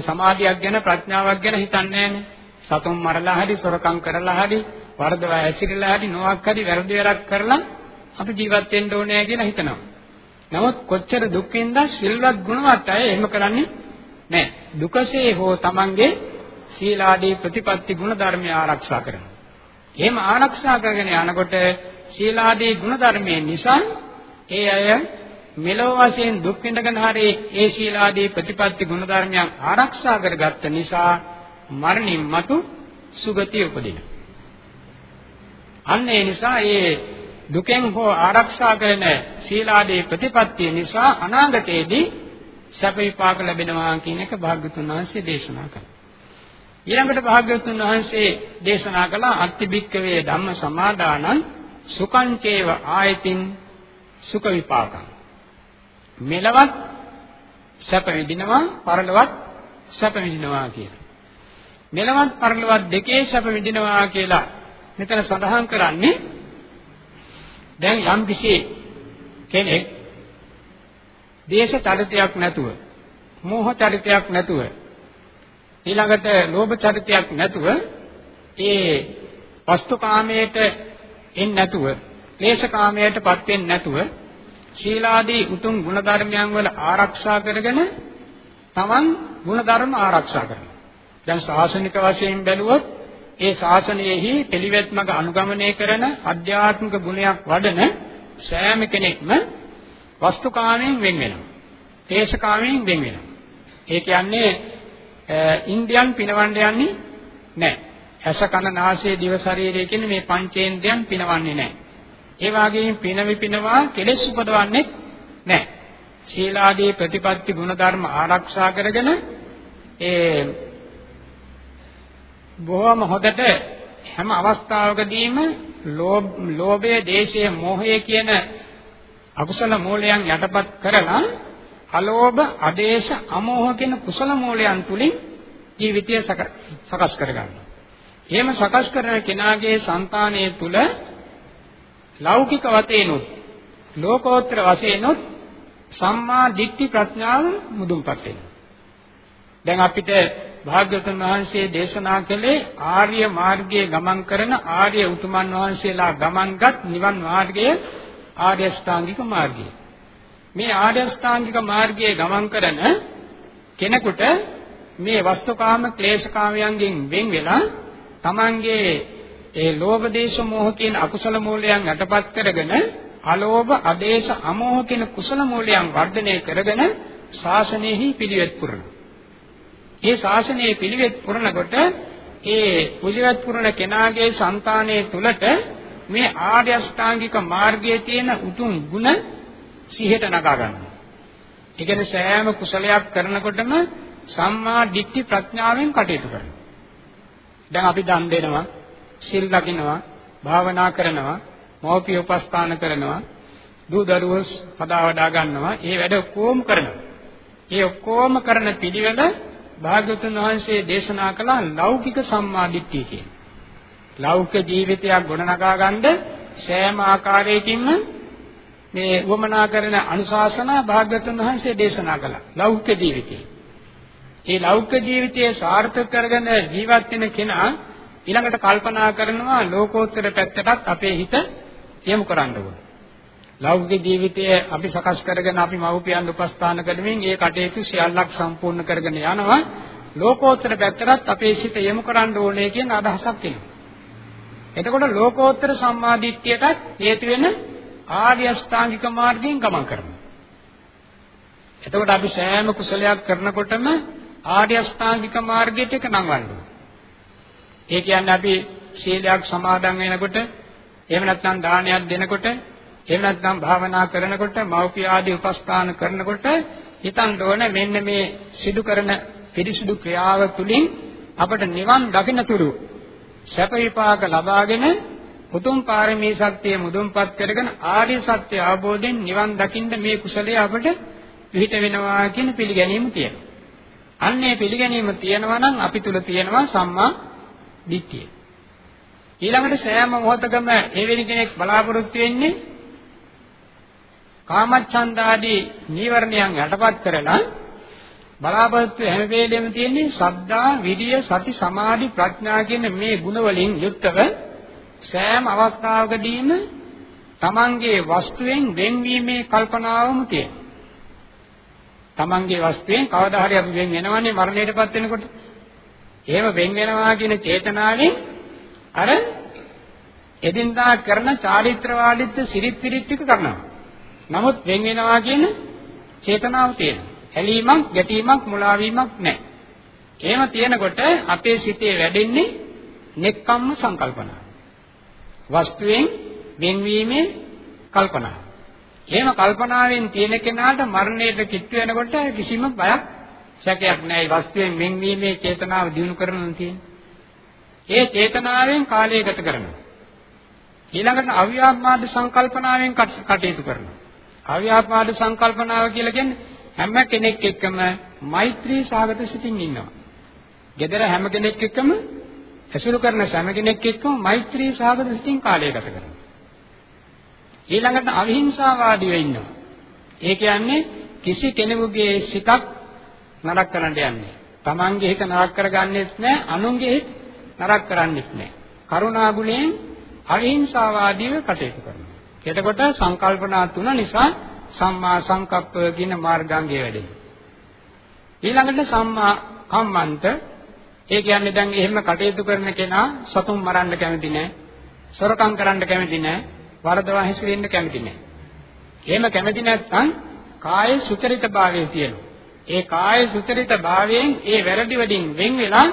සමාධියක් ගැන ප්‍රඥාවක් ගැන හිතන්නේ නෑනේ. සතුන් මරලා හරි සොරකම් කරලා හරි වරදව ඇසිරලා හරි නොවක් හරි වැරදි වැඩක් කරලා අපි ජීවත් වෙන්න ඕනේ කියලා හිතනවා. නමුත් කොච්චර දුක් විඳලා සිල්වත් ගුණවත් අය එහෙම කරන්නේ නැහැ. දුකසේ හෝ තමන්ගේ සීලාදී ප්‍රතිපත්ති ගුණ ධර්මය ආරක්ෂා කරනවා. එහෙම ආරක්ෂා කරගෙන යනකොට සීලාදී ගුණ ධර්මයේ නිසා ඒ අය මෙලොව වශයෙන් දුක් විඳගෙන හරි ඒ සීලාදී ප්‍රතිපත්ති ගුණ ධර්මයන් ආරක්ෂා කරගත්ත නිසා මරණින් මතු සුගතිය උපදිනවා. අන්න ඒ නිසා ඒ දුකෙන් හෝ ආරක්ෂා කරන සීලාදී ප්‍රතිපත්තිය නිසා අනාගතයේදී සැප විපාක ලැබෙනවා කියන එක භාග්‍යතුන් වහන්සේ දේශනා කළා. ඊළඟට භාග්‍යවතුන් වහන්සේ දේශනා කළ අත්තිබික්කවේ ධම්ම සමාදානං සුකං චේව ආයතින් සුඛ විපාකං මෙලවත් සැප විඳිනවා පරලොවත් සැප විඳිනවා කියලා. මෙලවත් පරලොවත් දෙකේ සැප විඳිනවා කියලා මෙතන සඳහන් කරන්නේ දැන් යම් කිසි කෙනෙක් දේශ චරිතයක් නැතුව මෝහ චරිතයක් නැතුව ඊළඟට ලෝභ චරිතයක් නැතුව ඒ වස්තුකාමයට එන්නේ නැතුව ක්ලේශකාමයටපත් වෙන්නේ නැතුව ශීලාදී උතුම් ගුණධර්මයන් වල ආරක්ෂා කරගෙන Taman ගුණධර්ම ආරක්ෂා කරනවා. දැන් ශාසනික වශයෙන් බැලුවොත් ඒ ශාසනයෙහි පිළිවෙත්මක අනුගමනය කරන අධ්‍යාත්මික ගුණයක් වඩන සෑම කෙනෙක්ම වස්තුකාමයෙන් වෙන් වෙනවා. ක්ලේශකාමයෙන් වෙන් වෙනවා. ඒ කියන්නේ ඉන්ද්‍රියන් පිනවන්න යන්නේ නැහැ. ඇස කන නාසය දිව ශරීරය කියන මේ පංචේන්ද්‍රයන් පිනවන්නේ නැහැ. ඒ වගේම පින විපිනවා කෙලෙස් උපදවන්නේ නැහැ. ශීලාදී ප්‍රතිපත්ති ගුණධර්ම ආරක්ෂා කරගෙන ඒ බොහොම හොදට හැම අවස්ථාවකදීම ලෝභය, දේශය, මෝහය කියන අකුසල මූලයන් යටපත් කරලා අලෝභ, අදේශ, අමෝහ කියන කුසල මූලයන් තුලින් ජීවිතය සකස් කරගන්නවා. එහෙම සකස් කරන කෙනාගේ సంతානය තුල ලෞකික වශයෙන්ුත් ලෝකෝත්තර වශයෙන්ුත් සම්මා දිට්ඨි ප්‍රඥාව මුදුන්පත් වෙනවා. දැන් අපිට භාග්‍යවතුන් වහන්සේ දේශනා කළේ ආර්ය මාර්ගයේ ගමන් කරන ආර්ය උතුමන් වහන්සේලා ගමන්ගත් නිවන් මාර්ගය ආර්ය ශ්‍රාංගික මාර්ගය. මේ ආර්ය ශ්‍රාංගික මාර්ගයේ ගමන් කරන කෙනෙකුට මේ වස්තුකාම ක්ලේශකාමයන්ගෙන් වෙන් වෙලා තමන්ගේ ඒ ලෝභ දේශ මොහ කියන අකුසල මූලයන් යටපත් කරගෙන අලෝභ අදේශ අමෝහ කියන කුසල මූලයන් වර්ධනය කරගෙන ශාසනයෙහි පිළිවෙත් පුරන. මේ ශාසනයේ පිළිවෙත් පුරනකොට ඒ පිළිවෙත් පුරන කෙනාගේ సంతානයේ තුලට මේ ආර්ය අෂ්ටාංගික මාර්ගයේ තියෙන උතුම් ගුණ සිහියට නගා ගන්නවා. ඒ කියන්නේ සෑම කුසලයක් කරනකොටම සම්මා දිට්ඨි ප්‍රඥාවෙන් කටයුතු කරනවා. දැන් අපි දන් දෙනවා, සිල් රකින්නවා, භාවනා කරනවා, මෞපිය උපස්ථාන කරනවා, දූ දරුවෝ පදා වඩා ගන්නවා. මේ වැඩ ඔක්කොම කරනවා. මේ ඔක්කොම කරන පිළිවෙල භාග්‍යවතුන් වහන්සේ දේශනා කළ ලෞකික සම්මා දිට්ඨිය කියන. ලෞකික ජීවිතයක් ගොඩනගා ගන්න සෑම ආකාරයකින්ම මේ වමනා කරන අනුශාසනා භාග්‍යවතුන් වහන්සේ දේශනා කළා. ලෞකික ජීවිතේ. ඒ ලෞකික ජීවිතයේ සාර්ථක කරගෙන ජීවත් වෙන කෙනා ඊළඟට කල්පනා කරනවා ලෝකෝත්තර පැත්තටත් අපේ හිත යොමු කරන්න ඕන. ලෞකික ජීවිතය අපි සකස් කරගෙන අපි මව්පියන් උපස්ථාන කරමින් ඒ කටයුතු සියල්ලක් සම්පූර්ණ කරගෙන යනවා. ලෝකෝත්තර පැත්තටත් අපේ සිත යොමු කරන්න ඕනේ කියන අදහසක් එනවා. එතකොට ලෝකෝත්තර සම්මාදිට්ඨියටත් හේතු වෙන ආර්ය අෂ්ටාංගික මාර්ගයෙන් ගමන් කරනවා. එතකොට අපි සෑම කුසලයක් කරනකොටම ආර්ය අෂ්ටාංගික මාර්ගයට එක නංවන්න ඒ කියන්නේ අපි ශීලයක් සමාදන් වෙනකොට එහෙම නැත්නම් දානයක් දෙනකොට එහෙම නැත්නම් භාවනා කරනකොට මෞපිය ආදී උපස්ථාන කරනකොට හිතන්න ඕන මෙන්න මේ සිදු කරන පිරිසිදු ක්‍රියාව තුළින් අපට නිවන් දකින්නතුරු සැප විපාක ලබාගෙන උතුම් පාරමී ශක්තිය මුදුන්පත් කරගෙන ආර්ය සත්‍ය අවබෝධයෙන් නිවන් දකින්න මේ කුසලයේ අපට පිහිට වෙනවා කියන පිළිගැනීම තියෙනවා. අන්නේ පිළිගැනීම තියෙනවා නම් අපි තුල තියෙනවා සම්මා දිට්ඨිය. ඊළඟට සෑම මොහොතකම එවැනි කෙනෙක් බලාපොරොත්තු වෙන්නේ කාමච්ඡන්දාදී නීවරණයන් යටපත් කරලා බලාපොරොත්තු හැම වෙලෙම තියෙන්නේ සද්ධා, විරිය, සති, සමාධි, ප්‍රඥා කියන මේ ගුණ වලින් යුක්තව සෑම අවස්ථාවකදීම තමන්ගේ වස්තුවෙන් වෙන්වීමේ කල්පනාවම තියෙනවා. තමන්ගේ වස්තුවෙන් කවදා හරි අපි වෙන් වෙනවනේ මරණයටපත් වෙනකොට. එහෙම වෙන් වෙනවා කියන චේතනාවෙන් අර එදින්දා කරන චාරිත්‍ර වාදිත්‍ය සිරිත් පිරිත් ටික කරනවා. නමුත් වෙන් වෙනවා කියන චේතනාව තියෙනවා. ඇලීමක්, ගැටීමක්, මුලාවීමක් නැහැ. එහෙම තියෙනකොට අපේ සිතේ වැඩෙන්නේ නෙක්කම්ම සංකල්පනා. වස්තුවෙන් වෙන්වීමේ කල්පනා. එහෙම කල්පනාවෙන් තියෙන කෙනාට මරණයට කිට්ටු වෙනකොට කිසිම බයක් සැකයක් නැහැ. වස්තුවෙන් වෙන්වීමේ චේතනාව දිනු කරනවා තියෙන්නේ. ඒ චේතනාවෙන් කාලය ගත කරනවා. ඊළඟට අව්‍යාපාද සංකල්පනාවෙන් කටයුතු කරනවා. අව්‍යාපාද සංකල්පනාව කියලා කියන්නේ හැම කෙනෙක් එක්කම මෛත්‍රී සාගත සිතින් ඉන්නවා. gedara හැම කෙනෙක් එක්කම ඇසුරු කරන හැම කෙනෙක් එක්කම මෛත්‍රී සාගත සිතින් කාලය ගත කරනවා. ඊළඟට අවිහිංසාවාදීව ඉන්නවා. ඒ කියන්නේ කිසි කෙනෙකුගේ සිතක් නරක කරන්න යන්නේ. Tamange හිත නරක කරගන්නෙත් නැහැ, අනුන්ගේ හිත නරක කරන්නෙත් නැහැ. කරුණා ගුණයෙන් අවිහිංසාවාදීව කටයුතු කරනවා. එතකොට සංකල්පනා තුන නිසා සම්මා සංකප්ප කියන මාර්ගාංගය වැඩෙනවා. ඊළඟට සම්මා කම්මන්ත ඒ කියන්නේ දැන් එහෙම කටයුතු කරන කෙනා සතුන් මරන්න කැමති නැහැ. සොරකම් කරන්න කැමති නැහැ. වරදවා හැසිරෙන්න කැමති නැහැ. එහෙම කැමති නැත්නම් කාය සුචරිතභාවයේ තියෙනවා. ඒ කාය සුචරිතභාවයෙන් ඒ වැරදි වලින් වෙන් වෙලා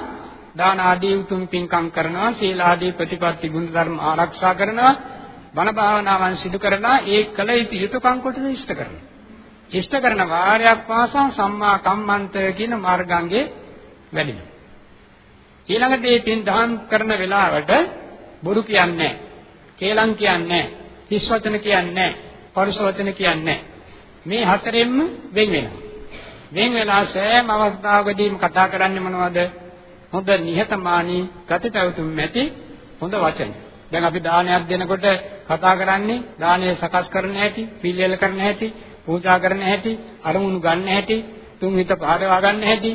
දාන ආදී උතුම් පින්කම් කරනවා, සීල ආදී ප්‍රතිපත්ති ගුණ ධර්ම ආරක්ෂා කරනවා, බණ භාවනාවන් සිදු කරලා ඒ කල යුතු යුතුයකම් කොටස ඉෂ්ට කරනවා. ඉෂ්ට කරන වාරයක් පාසා සම්මා කම්මන්ත කියන මාර්ගාංගේ වැඩිනවා. ඊළඟට මේ පින් දහම් කරන වෙලාවට බොරු කියන්නේ නැහැ. කේලම් කියන්නේ නැහැ. හිස් වචන කියන්නේ නැහැ. පරුෂ වචන කියන්නේ නැහැ. මේ හතරෙන්ම වෙන් වෙනවා. වෙන් වෙලා සෑම අවස්ථාවකදීම කතා කරන්නේ මොනවද? හොඳ නිහතමානී ගතිපැවතුම් ඇති හොඳ වචන. දැන් අපි දානයක් දෙනකොට කතා කරන්නේ දානය සකස් කරන හැටි, පිළියෙල කරන හැටි, පූජා කරන හැටි, අරමුණු ගන්න හැටි, තුන් හිත පාදවා ගන්න හැටි,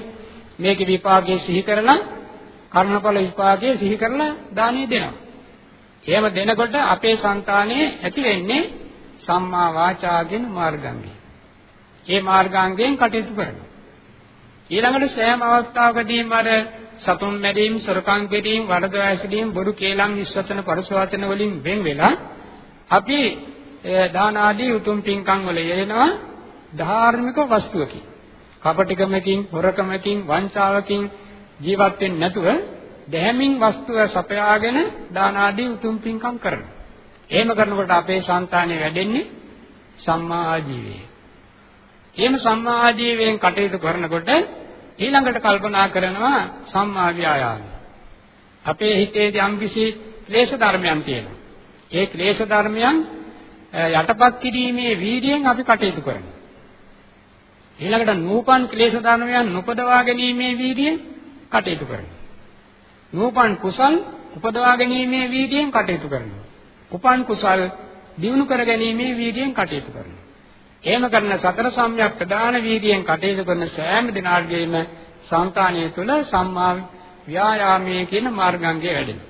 මේකේ විපාකයේ සිහි කරලා කර්ණඵල විපාකයේ සිහි කරලා දානය දෙනවා. එහෙම දෙනකොට අපේ సంతානයේ ඇති වෙන්නේ සම්මා වාචාගෙන මාර්ගංගය. මේ මාර්ගාංගයෙන් කටයුතු කරනවා. ඊළඟට සෑම අවස්ථාවකදීම අර සතුන් මැරීම, සොරකම් කිරීම, වරද වැසීම, බොරු කේලම් නිස්සතන පරිසවචන වලින් වෙන් වෙලා අපි දාන ආදී උතුම් පින්කම් වල යෙදෙනවා ධාර්මික වස්තුවකින්. කපටිකමකින්, හොරකමකින්, වංචාවකින් ජීවත් වෙන්නේ නැතුව දැහැමින් වස්තුව සපයාගෙන දාන ආදී උතුම් පින්කම් කරනවා. එහෙම කරනකොට අපේ సంతානෙ වැඩෙන්නේ සම්මා ආජීවය. එහෙම සම්මා ආජීවයෙන් කටයුතු කරනකොට ඊළඟට කල්පනා කරනවා සම්මා ව්‍යායාම. අපේ හිතේ යම්කිසි ක්ලේශ ධර්මයන් තියෙනවා. ඒ ක්ලේශ ධර්මයන් යටපත් කිරීමේ වීර්යයෙන් අපි කටයුතු කරනවා. ඊළඟට නූපන් ක්ලේශ ධර්මයන් නොපදවා ගැනීමේ වීර්යයෙන් කටයුතු කරනවා. නූපන් කුසල් උපදවා ගැනීමේ වීර්යයෙන් කටයුතු කරනවා. උපන් කුසල් දිනු කර ගැනීමේ වීර්යයෙන් කටයුතු කරනවා. එහෙම කරන සතර සම්‍යක් ප්‍රදාන වීර්යයෙන් කටයුතු කරන සෑම දිනාර්ගයේම සංතානිය තුළ සම්මා ව්‍යායාමයේ කියන මාර්ගාංගය වැඩෙනවා.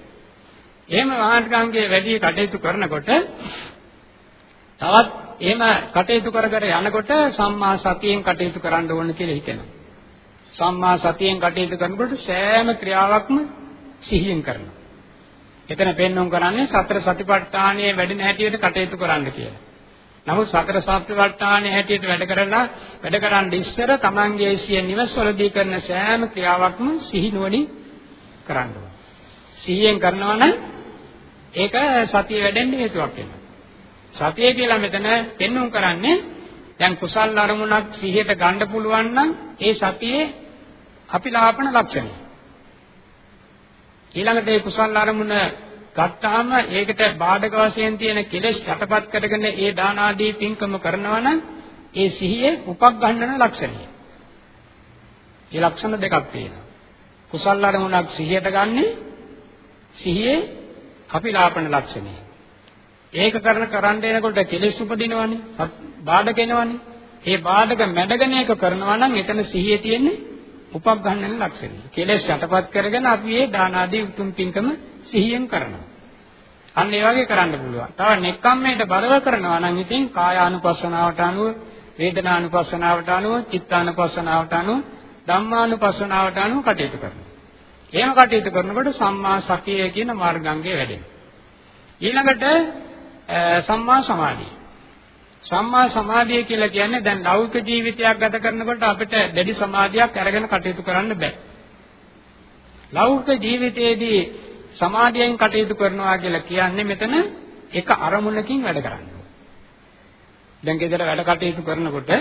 එහෙම මාර්ගාංගයේ වැඩි කටයුතු කරනකොට තවත් එහෙම කටයුතු කර කර යනකොට සම්මා සතියෙන් කටයුතු කරන්න ඕන කියලා හිතෙනවා. සම්මා සතියෙන් කටයුතු කරනකොට සෑම ක්‍රියාවක්ම සිහියෙන් කරනවා. එතන පෙන්වුම් කරන්නේ සතර සතිපට්ඨානයේ වැඩෙන හැටියට කටයුතු කරන්න කියලා. නමුත් සතර සතිපට්ඨානයේ හැටියට වැඩ කරලා වැඩ කරන්න ඉස්සර තමන්ගේ සිය නිවස්වලදී කරන සෑම ක්‍රියාවක්ම සිහි නුවණින් කරන්න ඕනේ. සිහියෙන් කරනවා නම් ඒක සතිය වැඩෙන්න හේතුවක් වෙනවා. සතිය කියලා මෙතන පෙන්වුම් කරන්නේ දැන් කුසල් අරමුණක් සිහියට ගන්න පුළුවන් නම් ඒ සතියේ අපිලාපන ලක්ෂණය. ඊළඟට ඒ කුසල් අරමුණ ගත්තාම ඒකට බාධක වශයෙන් තියෙන කෙලෙස් යටපත් කරගෙන ඒ දාන ආදී පින්කම කරනවා නම් ඒ සිහියේ උපග්ගන්නන ලක්ෂණය. මේ ලක්ෂණ දෙකක් තියෙනවා. කුසල් අරමුණක් සිහියට ගන්නේ සිහියේ කපිලාපන ලක්ෂණය. ඒක කරන කරන්න එනකොට කෙලෙස් උපදිනවනේ. බාධක එනවනේ. ඒ බාධක මැඩගෙන එක කරනවා නම් එතන සිහියේ තියෙන්නේ උපග්ගන්නන ලක්ෂණය. කෙලෙස් යටපත් කරගෙන අපි මේ දාන ආදී උතුම් පින්කම සිහියෙන් කරනවා. අන්න ඒ වගේ කරන්න පුළුවන්. තව නෙක්ඛම්මයට බලව කරනවා නම් ඉතින් කායානුපස්සනාවට අනුව, වේදනානුපස්සනාවට අනුව, චිත්තානුපස්සනාවට අනුව, ධම්මානුපස්සනාවට අනුව කටයුතු කරනවා. එහෙම කටයුතු කරනකොට සම්මා සතිය කියන මාර්ගාංගය වැඩෙනවා. ඊළඟට සම්මා සමාධිය. සම්මා සමාධිය කියලා කියන්නේ දැන් ලෞකික ජීවිතයක් ගත කරනකොට අපිට දැඩි සමාධියක් අරගෙන කටයුතු කරන්න බෑ. ලෞකික ජීවිතයේදී සමාධියෙන් කටයුතු කරනවා කියලා කියන්නේ මෙතන එක අරමුණකින් වැඩ කරන්න. දැන් ගෙදර වැඩ කටයුතු කරනකොට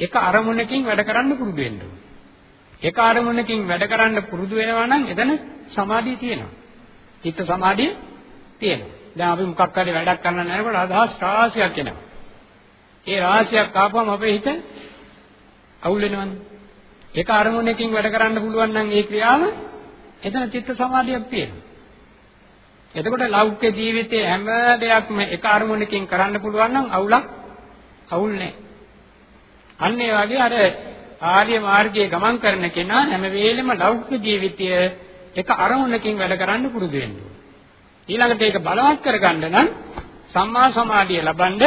එක අරමුණකින් වැඩ කරන්න පුරුදු වෙන්න ඕනේ. එක අරමුණකින් වැඩ කරන්න පුරුදු වෙනවා නම් එතන සමාධිය තියෙනවා. චිත්ත සමාධිය තියෙනවා. දැන් අපි මොකක් හරි වැඩක් කරන්න යනකොට අදහස් රාශියක් එනවා. ඒ රාශියක් ආපුවම අපේ හිත අවුල් වෙනවනේ. එක අරමුණකින් වැඩ කරන්න පුළුවන් නම් ඒ ක්‍රියාව එතන චිත්ත සමාධියක් තියෙනවා. එතකොට ලෞකික ජීවිතයේ හැම දෙයක්ම එක අරමුණකින් කරන්න පුළුවන් නම් අවුලක් අවුල් නැහැ. අන්න ඒ වගේ අර ආර්ය මාර්ගයේ ගමන් කරන කෙනා හැම වෙලෙම ලෞකික ජීවිතය එක අරමුණකින් වැඩ කරන්න පුරුදු වෙන්න ඊළඟට ඒක බලවත් කරගන්න නම් සම්මා සමාධිය ලබනද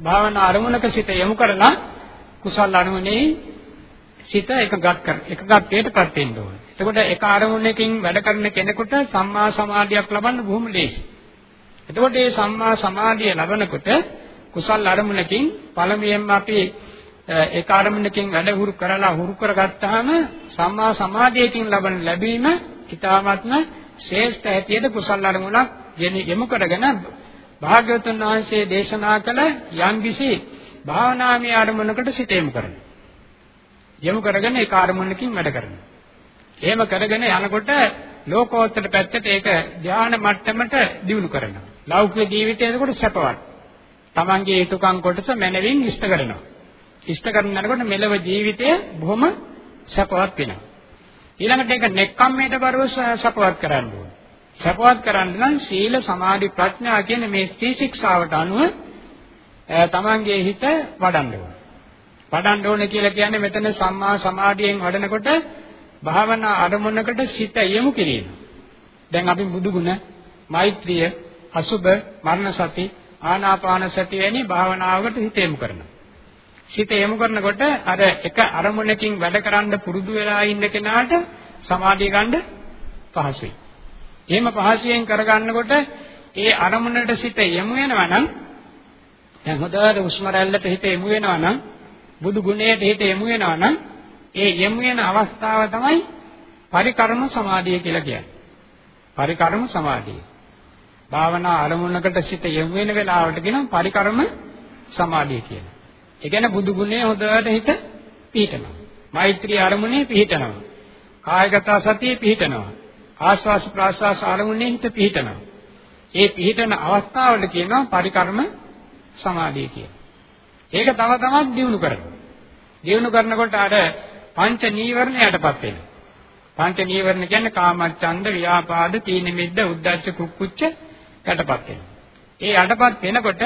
භාවනා අරමුණක සිත යොමු කරලා කුසල අරමුණේ සිත එකගත් කර එකගත්වයටපත් වෙන්න ඕනේ. එතකොට එක අරමුණකින් වැඩ කරන කෙනෙකුට සම්මා සමාධියක් ලබන්න බොහොම ලේසි. එතකොට මේ සම්මා සමාධිය ලබනකොට කුසල් අරමුණකින් පළමුවෙන්ම අපි ඒක ආරම්භණකින් වැඩ හුරු කරලා හුරු කරගත්තාම සම්මා සමාධියකින් ලබන ලැබීම ඊ타ත්ම ශ්‍රේෂ්ඨ ඇතියද කුසල අරමුණක් යොමු කරගෙන භාග්‍යවතුන් වහන්සේ දේශනා කළ යම්කිසි භාවනාමය අරමුණකට සිත යොමු කරනවා. යොමු කරගෙන ඒ කාර්මුණකින් වැඩ කරනවා. එහෙම කරගෙන යනකොට ලෝකෝත්තර පැත්තට ඒක ධානා මට්ටමට දියුණු කරනවා. ලෞකික ජීවිතයේ එතකොට සැපවත්. Tamange යුතුයකම් කොටස මනවින් ඉෂ්ට කරනවා. ඉෂ්ට කරන යනකොට මෙලව ජීවිතය බොහොම සැපවත් වෙනවා. ඊළඟට ඒක නෙක්ඛම්මයට බරව සැපවත් කරන්න ඕනේ. සැපවත් කරන්න නම් සීල සමාධි ප්‍රඥා කියන මේ ත්‍රිශික්ෂාවට අනුව තමන්ගේ හිත වඩන්න ඕනේ. වඩන්න ඕනේ කියලා කියන්නේ මෙතන සම්මා සමාධියෙන් වඩනකොට භාවනා අරමුණකට සිත යොමු කිරීම. දැන් අපි බුදු ගුණ, මෛත්‍රිය, අසුබ, මරණ සති, ආනාපාන සති වැනි භාවනාවකට හිත යොමු කරනවා. සිත යොමු කරනකොට අර එක අරමුණකින් වැඩ කරන්න පුරුදු වෙලා ඉන්න කෙනාට සමාධිය ගන්න පහසුයි. එහෙම පහසුවෙන් කරගන්නකොට ඒ අරමුණට සිත යොමු වෙනවා නම් දැන් හොඳට උස්ම රැල්ලට හිත යොමු වෙනවා නම් බුදු ගුණයට හිත යොමු වෙනවා නම් ඒ යොමු වෙන අවස්ථාව තමයි පරිකර්ම සමාධිය කියලා කියන්නේ. පරිකර්ම සමාධිය. භාවනා අරමුණකට සිත යොමු වෙන වෙලාවට කියනවා පරිකර්ම සමාධිය කියලා. ඒ කියන්නේ බුදු ගුණයේ හොඳට හිත පිහිටනවා. මෛත්‍රී අරමුණේ පිහිටනවා. කායගත සතියේ පිහිටනවා. ආස්වාස් ප්‍රාස්වාස් අරමුණේ හිත පිහිටනවා. ඒ පිහිටන අවස්ථාවල කියනවා පරිකර්ම සමාධිය කියලා. ඒක තව තවත් දියුණු කරනවා. දියුණු කරනකොට අර පංච නීවරණ යටපත් වෙනවා. පංච නීවරණ කියන්නේ කාමච්ඡන්ද, ව්‍යාපාද, තීන මිද්ද, උද්ධච්ච, කුක්කුච්ච යටපත් වෙනවා. ඒ යටපත් වෙනකොට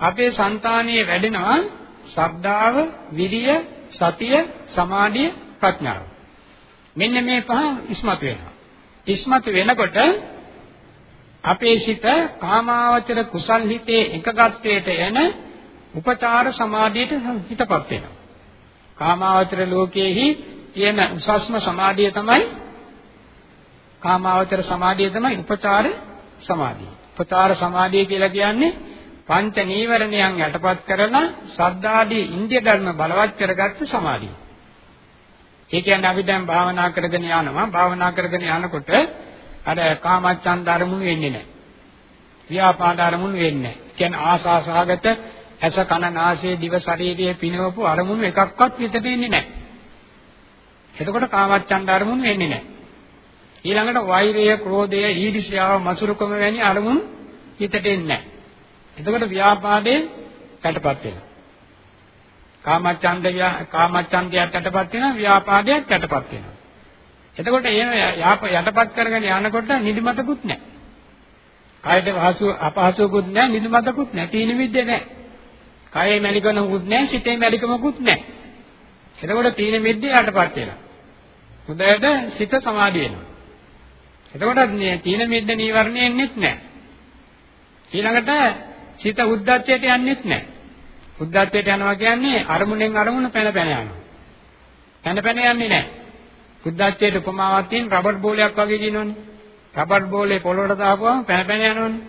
අපේ సంతානයේ වැඩෙනවා ශ්‍රද්ධාව, විරිය, සතිය, සමාධිය, ප්‍රඥාව. මෙන්න මේ පහ ඉස්මතු වෙනවා. ඉස්මතු වෙනකොට අපේ සිත කාමාවචර කුසල් හිතේ එකගත්වයට එන උපචාර සමාධියට හිතපත් වෙනවා. කාමාවචර ලෝකයේහි තියෙන උසස්ම සමාධිය තමයි කාමාවචර සමාධිය තමයි උපචාර සමාධිය. උපචාර සමාධිය කියලා කියන්නේ පංච නීවරණයන් යටපත් කරන සද්ධාදී ඉන්දිය ධර්ම බලවත් කරගත්ත සමාධිය. ඒ කියන්නේ අපි දැන් භාවනා කරගෙන යනවා භාවනා කරගෙන යනකොට අර කාමච්ඡන්ද අරමුණු වෙන්නේ නැහැ. ව්‍යාපාද අරමුණු වෙන්නේ නැහැ. කියන්නේ ආසාසහගත ඇස කන නාසය දිව ශරීරයේ පිනවපු අරමුණු එකක්වත් හිතට එන්නේ නැහැ. එතකොට කාමච්ඡන්ද අරමුණු එන්නේ නැහැ. ඊළඟට වෛරය, ක්‍රෝධය, ඊර්ෂ්‍යාව, මසුරුකම වැනි අරමුණු හිතට එන්නේ නැහැ. එතකොට ව්‍යාපාදේ යටපත් වෙනවා. කාමච්ඡන්ද කාමච්ඡන්දයට යටපත් වෙනවා ව්‍යාපාදයට යටපත් වෙනවා. එතකොට එහෙම යටපත් කරගෙන යනකොට නිදිමතකුත් නැහැ. කායට පහසු අපහසුකුත් නැහැ, නිදිමතකුත් නැහැ, තීන මිද්දේ නැහැ. කායේ මැලිකමකුත් නැහැ, සිතේ මැලිකමකුත් නැහැ. එතකොට තීන මිද්දේ යටපත් වෙනවා. හොඳට සිත සමාධි වෙනවා. එතකොට මේ තීන මිද්ද නීවරණය එන්නේත් නැහැ. ඊළඟට සිත උද්දච්චයට යන්නේත් නැහැ. උද්දච්චයට යනවා කියන්නේ අරමුණෙන් අරමුණ පැන පැන යනවා. පැන පැන යන්නේ නැහැ. උද්දච්චයට උපමාවක් තියෙන රබර් බෝලයක් වගේ කියනවනේ. රබර් බෝලේ පොළොවට දාපුවම පැන පැන යනවනේ.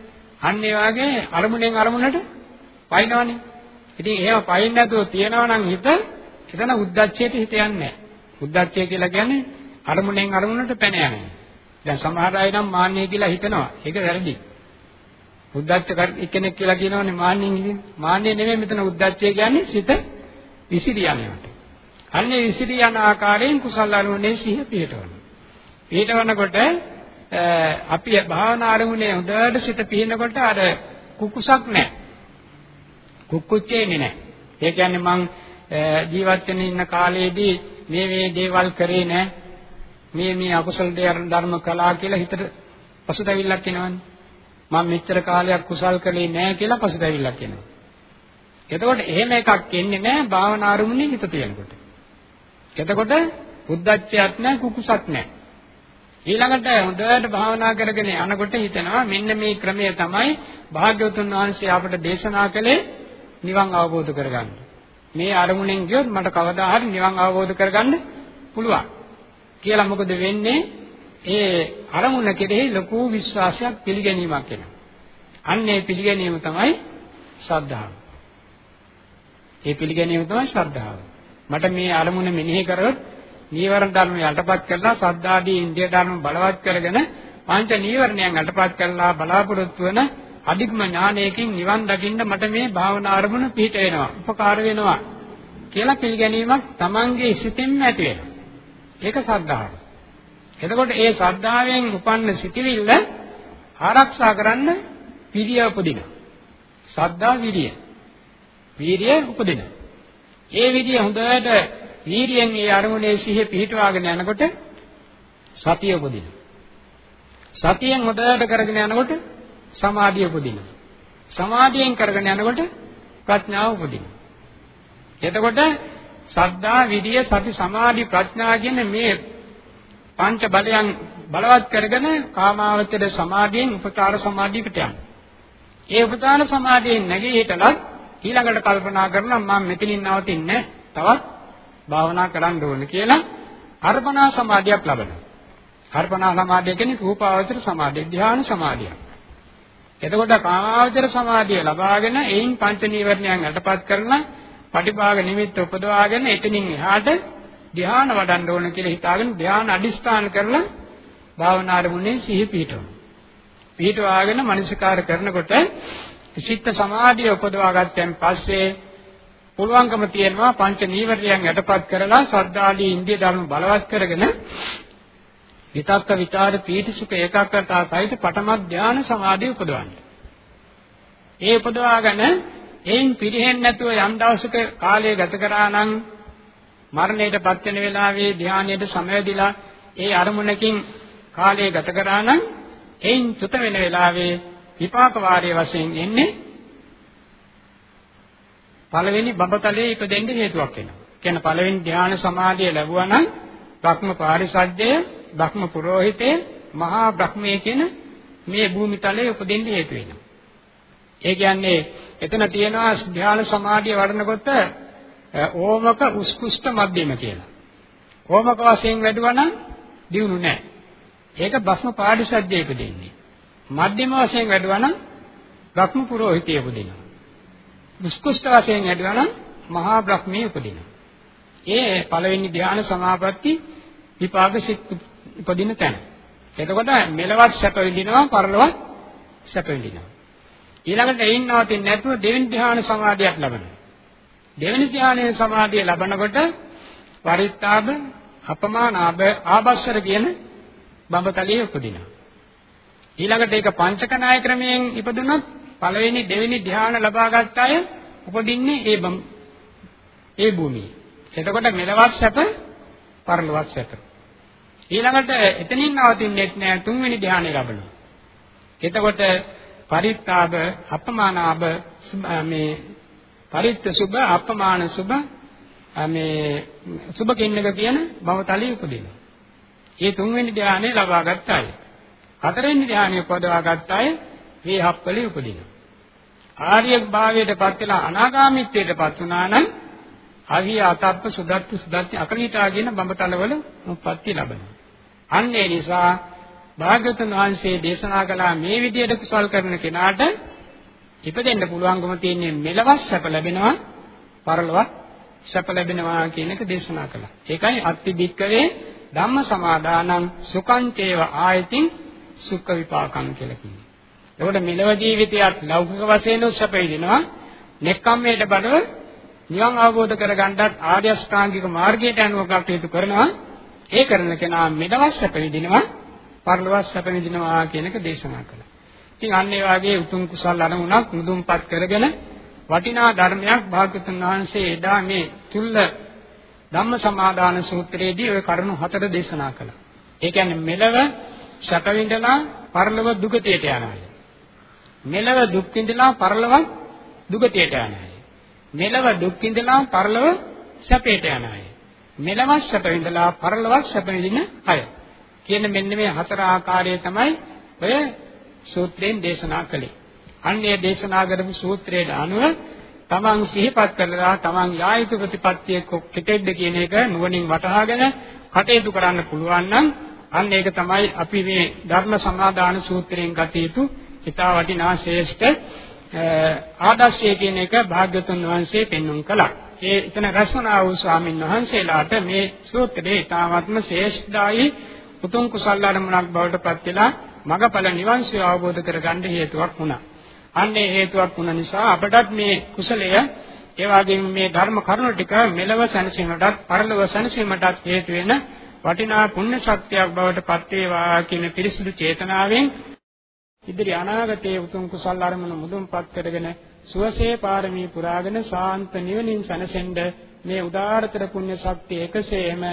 අන්න ඒ වගේ අරමුණෙන් අරමුණට පයින්නවනේ. ඉතින් එහෙම පයින් නැතුව තියනවා නම් හිත එතන උද්දච්චයට හිත යන්නේ නැහැ. උද්දච්චය කියලා කියන්නේ අරමුණෙන් අරමුණට පැන යනවා. දැන් සමහර අය නම් මාන්නය කියලා හිතනවා. ඒක වැරදි. උද්දච්ච කෙනෙක් කියලා කියනවනේ මාන්නෙන් ඉන්නේ. මාන්නේ නෙමෙයි මෙතන උද්දච්චය කියන්නේ සිත විසිරියනවට. අන්නේ විසිරියන ආකාරයෙන් කුසල අනුනේ සිහ පිටවන. පිටවනකොට අපි භාවනා අරමුණේ හොඳට සිත පිහිනකොට අර කුකුසක් නැහැ. කුකුච්චේන්නේ නැහැ. ඒ කියන්නේ මං ජීවත් වෙන ඉන්න කාලේදී මේ මේ දේවල් කරේ නැහැ. මේ මේ අකුසල ධර්ම කළා කියලා හිතට පසුතැවිල්ලක් එනවනේ. මම මෙච්චර කාලයක් කුසල් කළේ නැහැ කියලා පසුතැවිල්ලක් එනවා. එතකොට එහෙම එකක් එන්නේ නැහැ භාවනා අරමුණේ හිත තියනකොට. එතකොට උද්දච්චයක් නැහැ කුකුසක් නැහැ. ඊළඟට හොඳට භාවනා කරගෙන යනකොට හිතෙනවා මෙන්න මේ ක්‍රමය තමයි භාග්‍යවතුන් වහන්සේ අපට දේශනා කළේ නිවන් අවබෝධ කරගන්න. මේ අරමුණෙන් ගියොත් මට කවදා හරි නිවන් අවබෝධ කරගන්න පුළුවන්. කියලා මොකද වෙන්නේ? ඒ අරමුණ කෙරෙහි ලොකු විශ්වාසයක් පිළිගැනීමක් එනවා. අන්න ඒ පිළිගැනීම තමයි ශ්‍රද්ධාව. ඒ පිළිගැනීම තමයි ශ්‍රද්ධාව. මට මේ අරමුණ මෙනෙහි කරොත් නීවරණ ධර්ම යටපත් කරලා සද්ධාදී ඉන්දිය ධර්ම බලවත් කරගෙන පංච නීවරණයන් යටපත් කරලා බලාපොරොත්තු වෙන අධිග්ම ඥානයකින් නිවන් දකින්න මට මේ භාවනා අරමුණ පිහිට වෙනවා උපකාර වෙනවා කියලා පිළිගැනීමක් Tamange සිතින්ම ඇති වෙනවා. ඒක සද්ධාව. එතකොට ඒ ශ්‍රද්ධාවෙන් උපන්න සිටිවිල්ල ආරක්ෂා කරන්න විරිය උපදින. ශ්‍රද්ධා විරිය. වීරිය උපදින. ඒ විදිය හොඳට වීරියෙන් ඒ අරමුණේ සිහිය පිහිටවාගෙන යනකොට සතිය උපදින. සතියෙන් හොඳට කරගෙන යනකොට සමාධිය උපදින. සමාධියෙන් කරගෙන යනකොට ප්‍රඥාව උපදින. එතකොට සද්ධා විරිය සති සමාධි ප්‍රඥා කියන මේ පංච බලයන් බලවත් කරගෙන කාමාවචර සමාධියෙන් උපචාර සමාධියකට යනවා. ඒ උපචාර සමාධියෙන් නැගී හිටලත් ඊළඟට කල්පනා කරනවා මම මෙතනින් නවතින්නේ තවත් භාවනා කරන්න ඕන කියලා අර්පණා සමාධියක් ලබනවා. අර්පණා සමාධිය කියන්නේ රූපාවචර සමාධිය, ධ්‍යාන සමාධිය. එතකොට කාමාවචර සමාධිය ලබාගෙන එයින් පංච නීවරණයන් යටපත් කරලා පටිභාග නිමිත්ත උපදවාගෙන එතනින් එහාට ධ්‍යාන වඩන්න ඕන කියලා හිතාගෙන ධ්‍යාන අදිස්ථාන කරලා භාවනා අරමුණේ සිහි පිහිටවනවා. පිහිටවාගෙන මනසිකාර කරනකොට සිත සමාධිය උපදවා ගත්තන් පස්සේ පුළුවන්කම තියෙනවා පංච නීවරණයන් යටපත් කරලා සද්ධාදී ඉන්දිය ධර්ම බලවත් කරගෙන විතක්ක ਵਿਚාර පීතිසුඛ ඒකාග්‍රතාව සහිත පඨම ධානය සමාධිය උපදවන්න. ඒ උපදවාගෙන එයින් පිරෙහෙන්නේ නැතුව යම් දවසක කාලය ගත කරා නම් මරණයටපත් වෙන වෙලාවේ ධානයට සමවැදිලා ඒ අරමුණකින් කාලය ගත කරා නම් එයින් චුත වෙන වෙලාවේ විපාක වාරයේ වශයෙන් එන්නේ පළවෙනි බඹතලයේ ඉපදෙන්න හේතුවක් වෙනවා. කියන්නේ පළවෙනි ධානය සමාධිය ලැබුවා නම් භක්ම පාරිසජ්ජය, භක්ම පුරোহিතේ, මහා බ්‍රහ්මයේ කියන මේ භූමිතලයේ උපදින්න හේතු වෙනවා. ඒ කියන්නේ එතන තියෙනවා ධානය සමාධිය වඩනකොට ඕමක උස්කුෂ්ඨ මධ්‍යම කියලා. ඕමක වශයෙන් වැඩුවා නම් දියුණු නැහැ. ඒක භස්ම පාටිසද්දේ ඉපදෙන්නේ. මධ්‍යම වශයෙන් වැඩුවා නම් භක්ම පුරোহিතය උපදිනවා. උස්කුෂ්ඨ වශයෙන් වැඩුවා නම් මහා බ්‍රහ්මී උපදිනවා. ඒ පළවෙනි ධ්‍යාන සමාපatti විපාක සිත් උපදින තැන. එතකොට මෙලවත් සැප විඳිනවා පරලොවත් සැප විඳිනවා. ඊළඟට එයින් නවතින්නේ නැතුව දෙවෙනි ධ්‍යාන සමාධියක් ලබනවා. දෙවෙනි ධානයේ සමාධිය ලබනකොට පරිත්තාබ අපමානාබ ආබස්සර කියන බඹතලියේ උපදිනවා. ඊළඟට ඒක පංචක නාය ක්‍රමයෙන් ඉපදුනොත් පළවෙනි දෙවෙනි ධානය ලබාගත් අය උපදින්නේ ඒ ඒ භූමියේ. එතකොට මෙලවත් සැප පරලොවත් සැප. ඊළඟට එතනින් නවතින්නේ නැහැ තුන්වෙනි ධානය ලබනවා. එතකොට පරිත්තාබ අපමානාබ මේ පරිත්ත සුභ අපමාන සුභ මේ සුභ කින්නක කියන භවතලිය උපදිනවා. ඒ තුන්වෙනි ධානය ලබා ගත්ත අය. හතරවෙනි ධානය පොදවා ගත්ත අය මේ හප්පලේ උපදිනවා. ආර්ය භාවයටපත් වෙලා අනාගාමීත්වයටපත් වුණා නම් අවිය අතප්ප සුදත්ත සුදත්ති අකනිතා කියන බඹතලවල උප්පත්ති ලබනවා. අන්න ඒ නිසා භාග්‍යවතුන් වහන්සේ දේශනා කළා මේ විදිහට කුසල් කරන කෙනාට ඉපදෙන්න පුළුවන්කම තියෙන්නේ මෙලවස් සැප ලැබෙනවා පරලොවක් සැප ලැබෙනවා කියන එක දේශනා කළා. ඒකයි අත්ති දික්කවේ ධම්ම සමාදානං සුඛං චේව ආයතින් සුඛ විපාකං කියලා කියන්නේ. එතකොට මෙලව ජීවිතයත් ලෞකික වශයෙන් සැප විඳිනවා. නෙක්ඛම්මයට බඩව නිවන් අවබෝධ කරගන්නත් ආර්ය අෂ්ටාංගික මාර්ගයට අනුව කටයුතු කරනවා. ඒ කරන කෙනා මෙලවස් සැප විඳිනවා, පරලොවස් සැප විඳිනවා කියන එක දේශනා කළා. ඉතින් අන්න ඒ වගේ උතුම් කුසල් අරමුණක් මුදුන්පත් කරගෙන වටිනා ධර්මයක් භාග්‍යවතුන් වහන්සේ එදා මේ තුල්ල ධම්මසමාදාන සූත්‍රයේදී ওই කරුණු හතර දේශනා කළා. ඒ කියන්නේ මෙලව සැප විඳලා පරලොව දුගතියට යන අය. මෙලව දුක් විඳලා පරලොව දුගතියට යන අය. මෙලව දුක් විඳලා පරලොව සැපයට යන අය. මෙලව සැප විඳලා පරලොව සැප විඳින අය. කියන මෙන්න මේ හතර ආකාරය තමයි ඔය සූත්‍රයෙන් දේශනා කළේ. අන්නේ දේශනා කරපු සූත්‍රයට අනුව තමන් සිහිපත් කරලා තමන් යා යුතු ප්‍රතිපත්තිය කෙතෙක්ද කියන එක නුවණින් වටහාගෙන කටයුතු කරන්න පුළුවන් නම් අන්න ඒක තමයි අපි මේ ධර්ම සමාදාන සූත්‍රයෙන් ගත යුතු හිතා වටිනා ශ්‍රේෂ්ඨ ආදර්ශය කියන එක භාග්‍යතුන් වහන්සේ පෙන්වුම් කළා. ඒ එතන රසනා වූ ස්වාමීන් වහන්සේලාට මේ සූත්‍රයේ ඊ타ත්ම ශ්‍රේෂ්ඨයි උතුම් කුසල අරමුණක් බවට පත් වෙලා මගඵල නිවන් සුව අවබෝධ කරගන්න හේතුවක් වුණා. අන්නේ හේතුවක් වුණ නිසා අපටත් මේ කුසලය ඒ වගේම මේ ධර්ම කරුණු ටික මෙලව සැනසීමටත් පරලොව සැනසීමටත් හේතු වෙන වටිනා පුණ්‍ය ශක්තියක් බවට පත් වේවා කියන පිරිසිදු චේතනාවෙන් ඉදිරි අනාගතයේ උතුම් කුසල් අරමුණු මුදුන්පත් කරගෙන සුවසේ පාරමී පුරාගෙන සාන්ත නිවනින් සැනසෙන්න මේ උදාාරතර පුණ්‍ය ශක්තිය එකසේම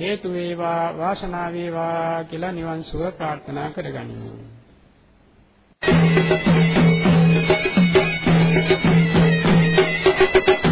හේතු වේවා වාසනාව වේවා කියලා නිවන් සුව ප්‍රාර්ථනා කරගනිමු Thank you.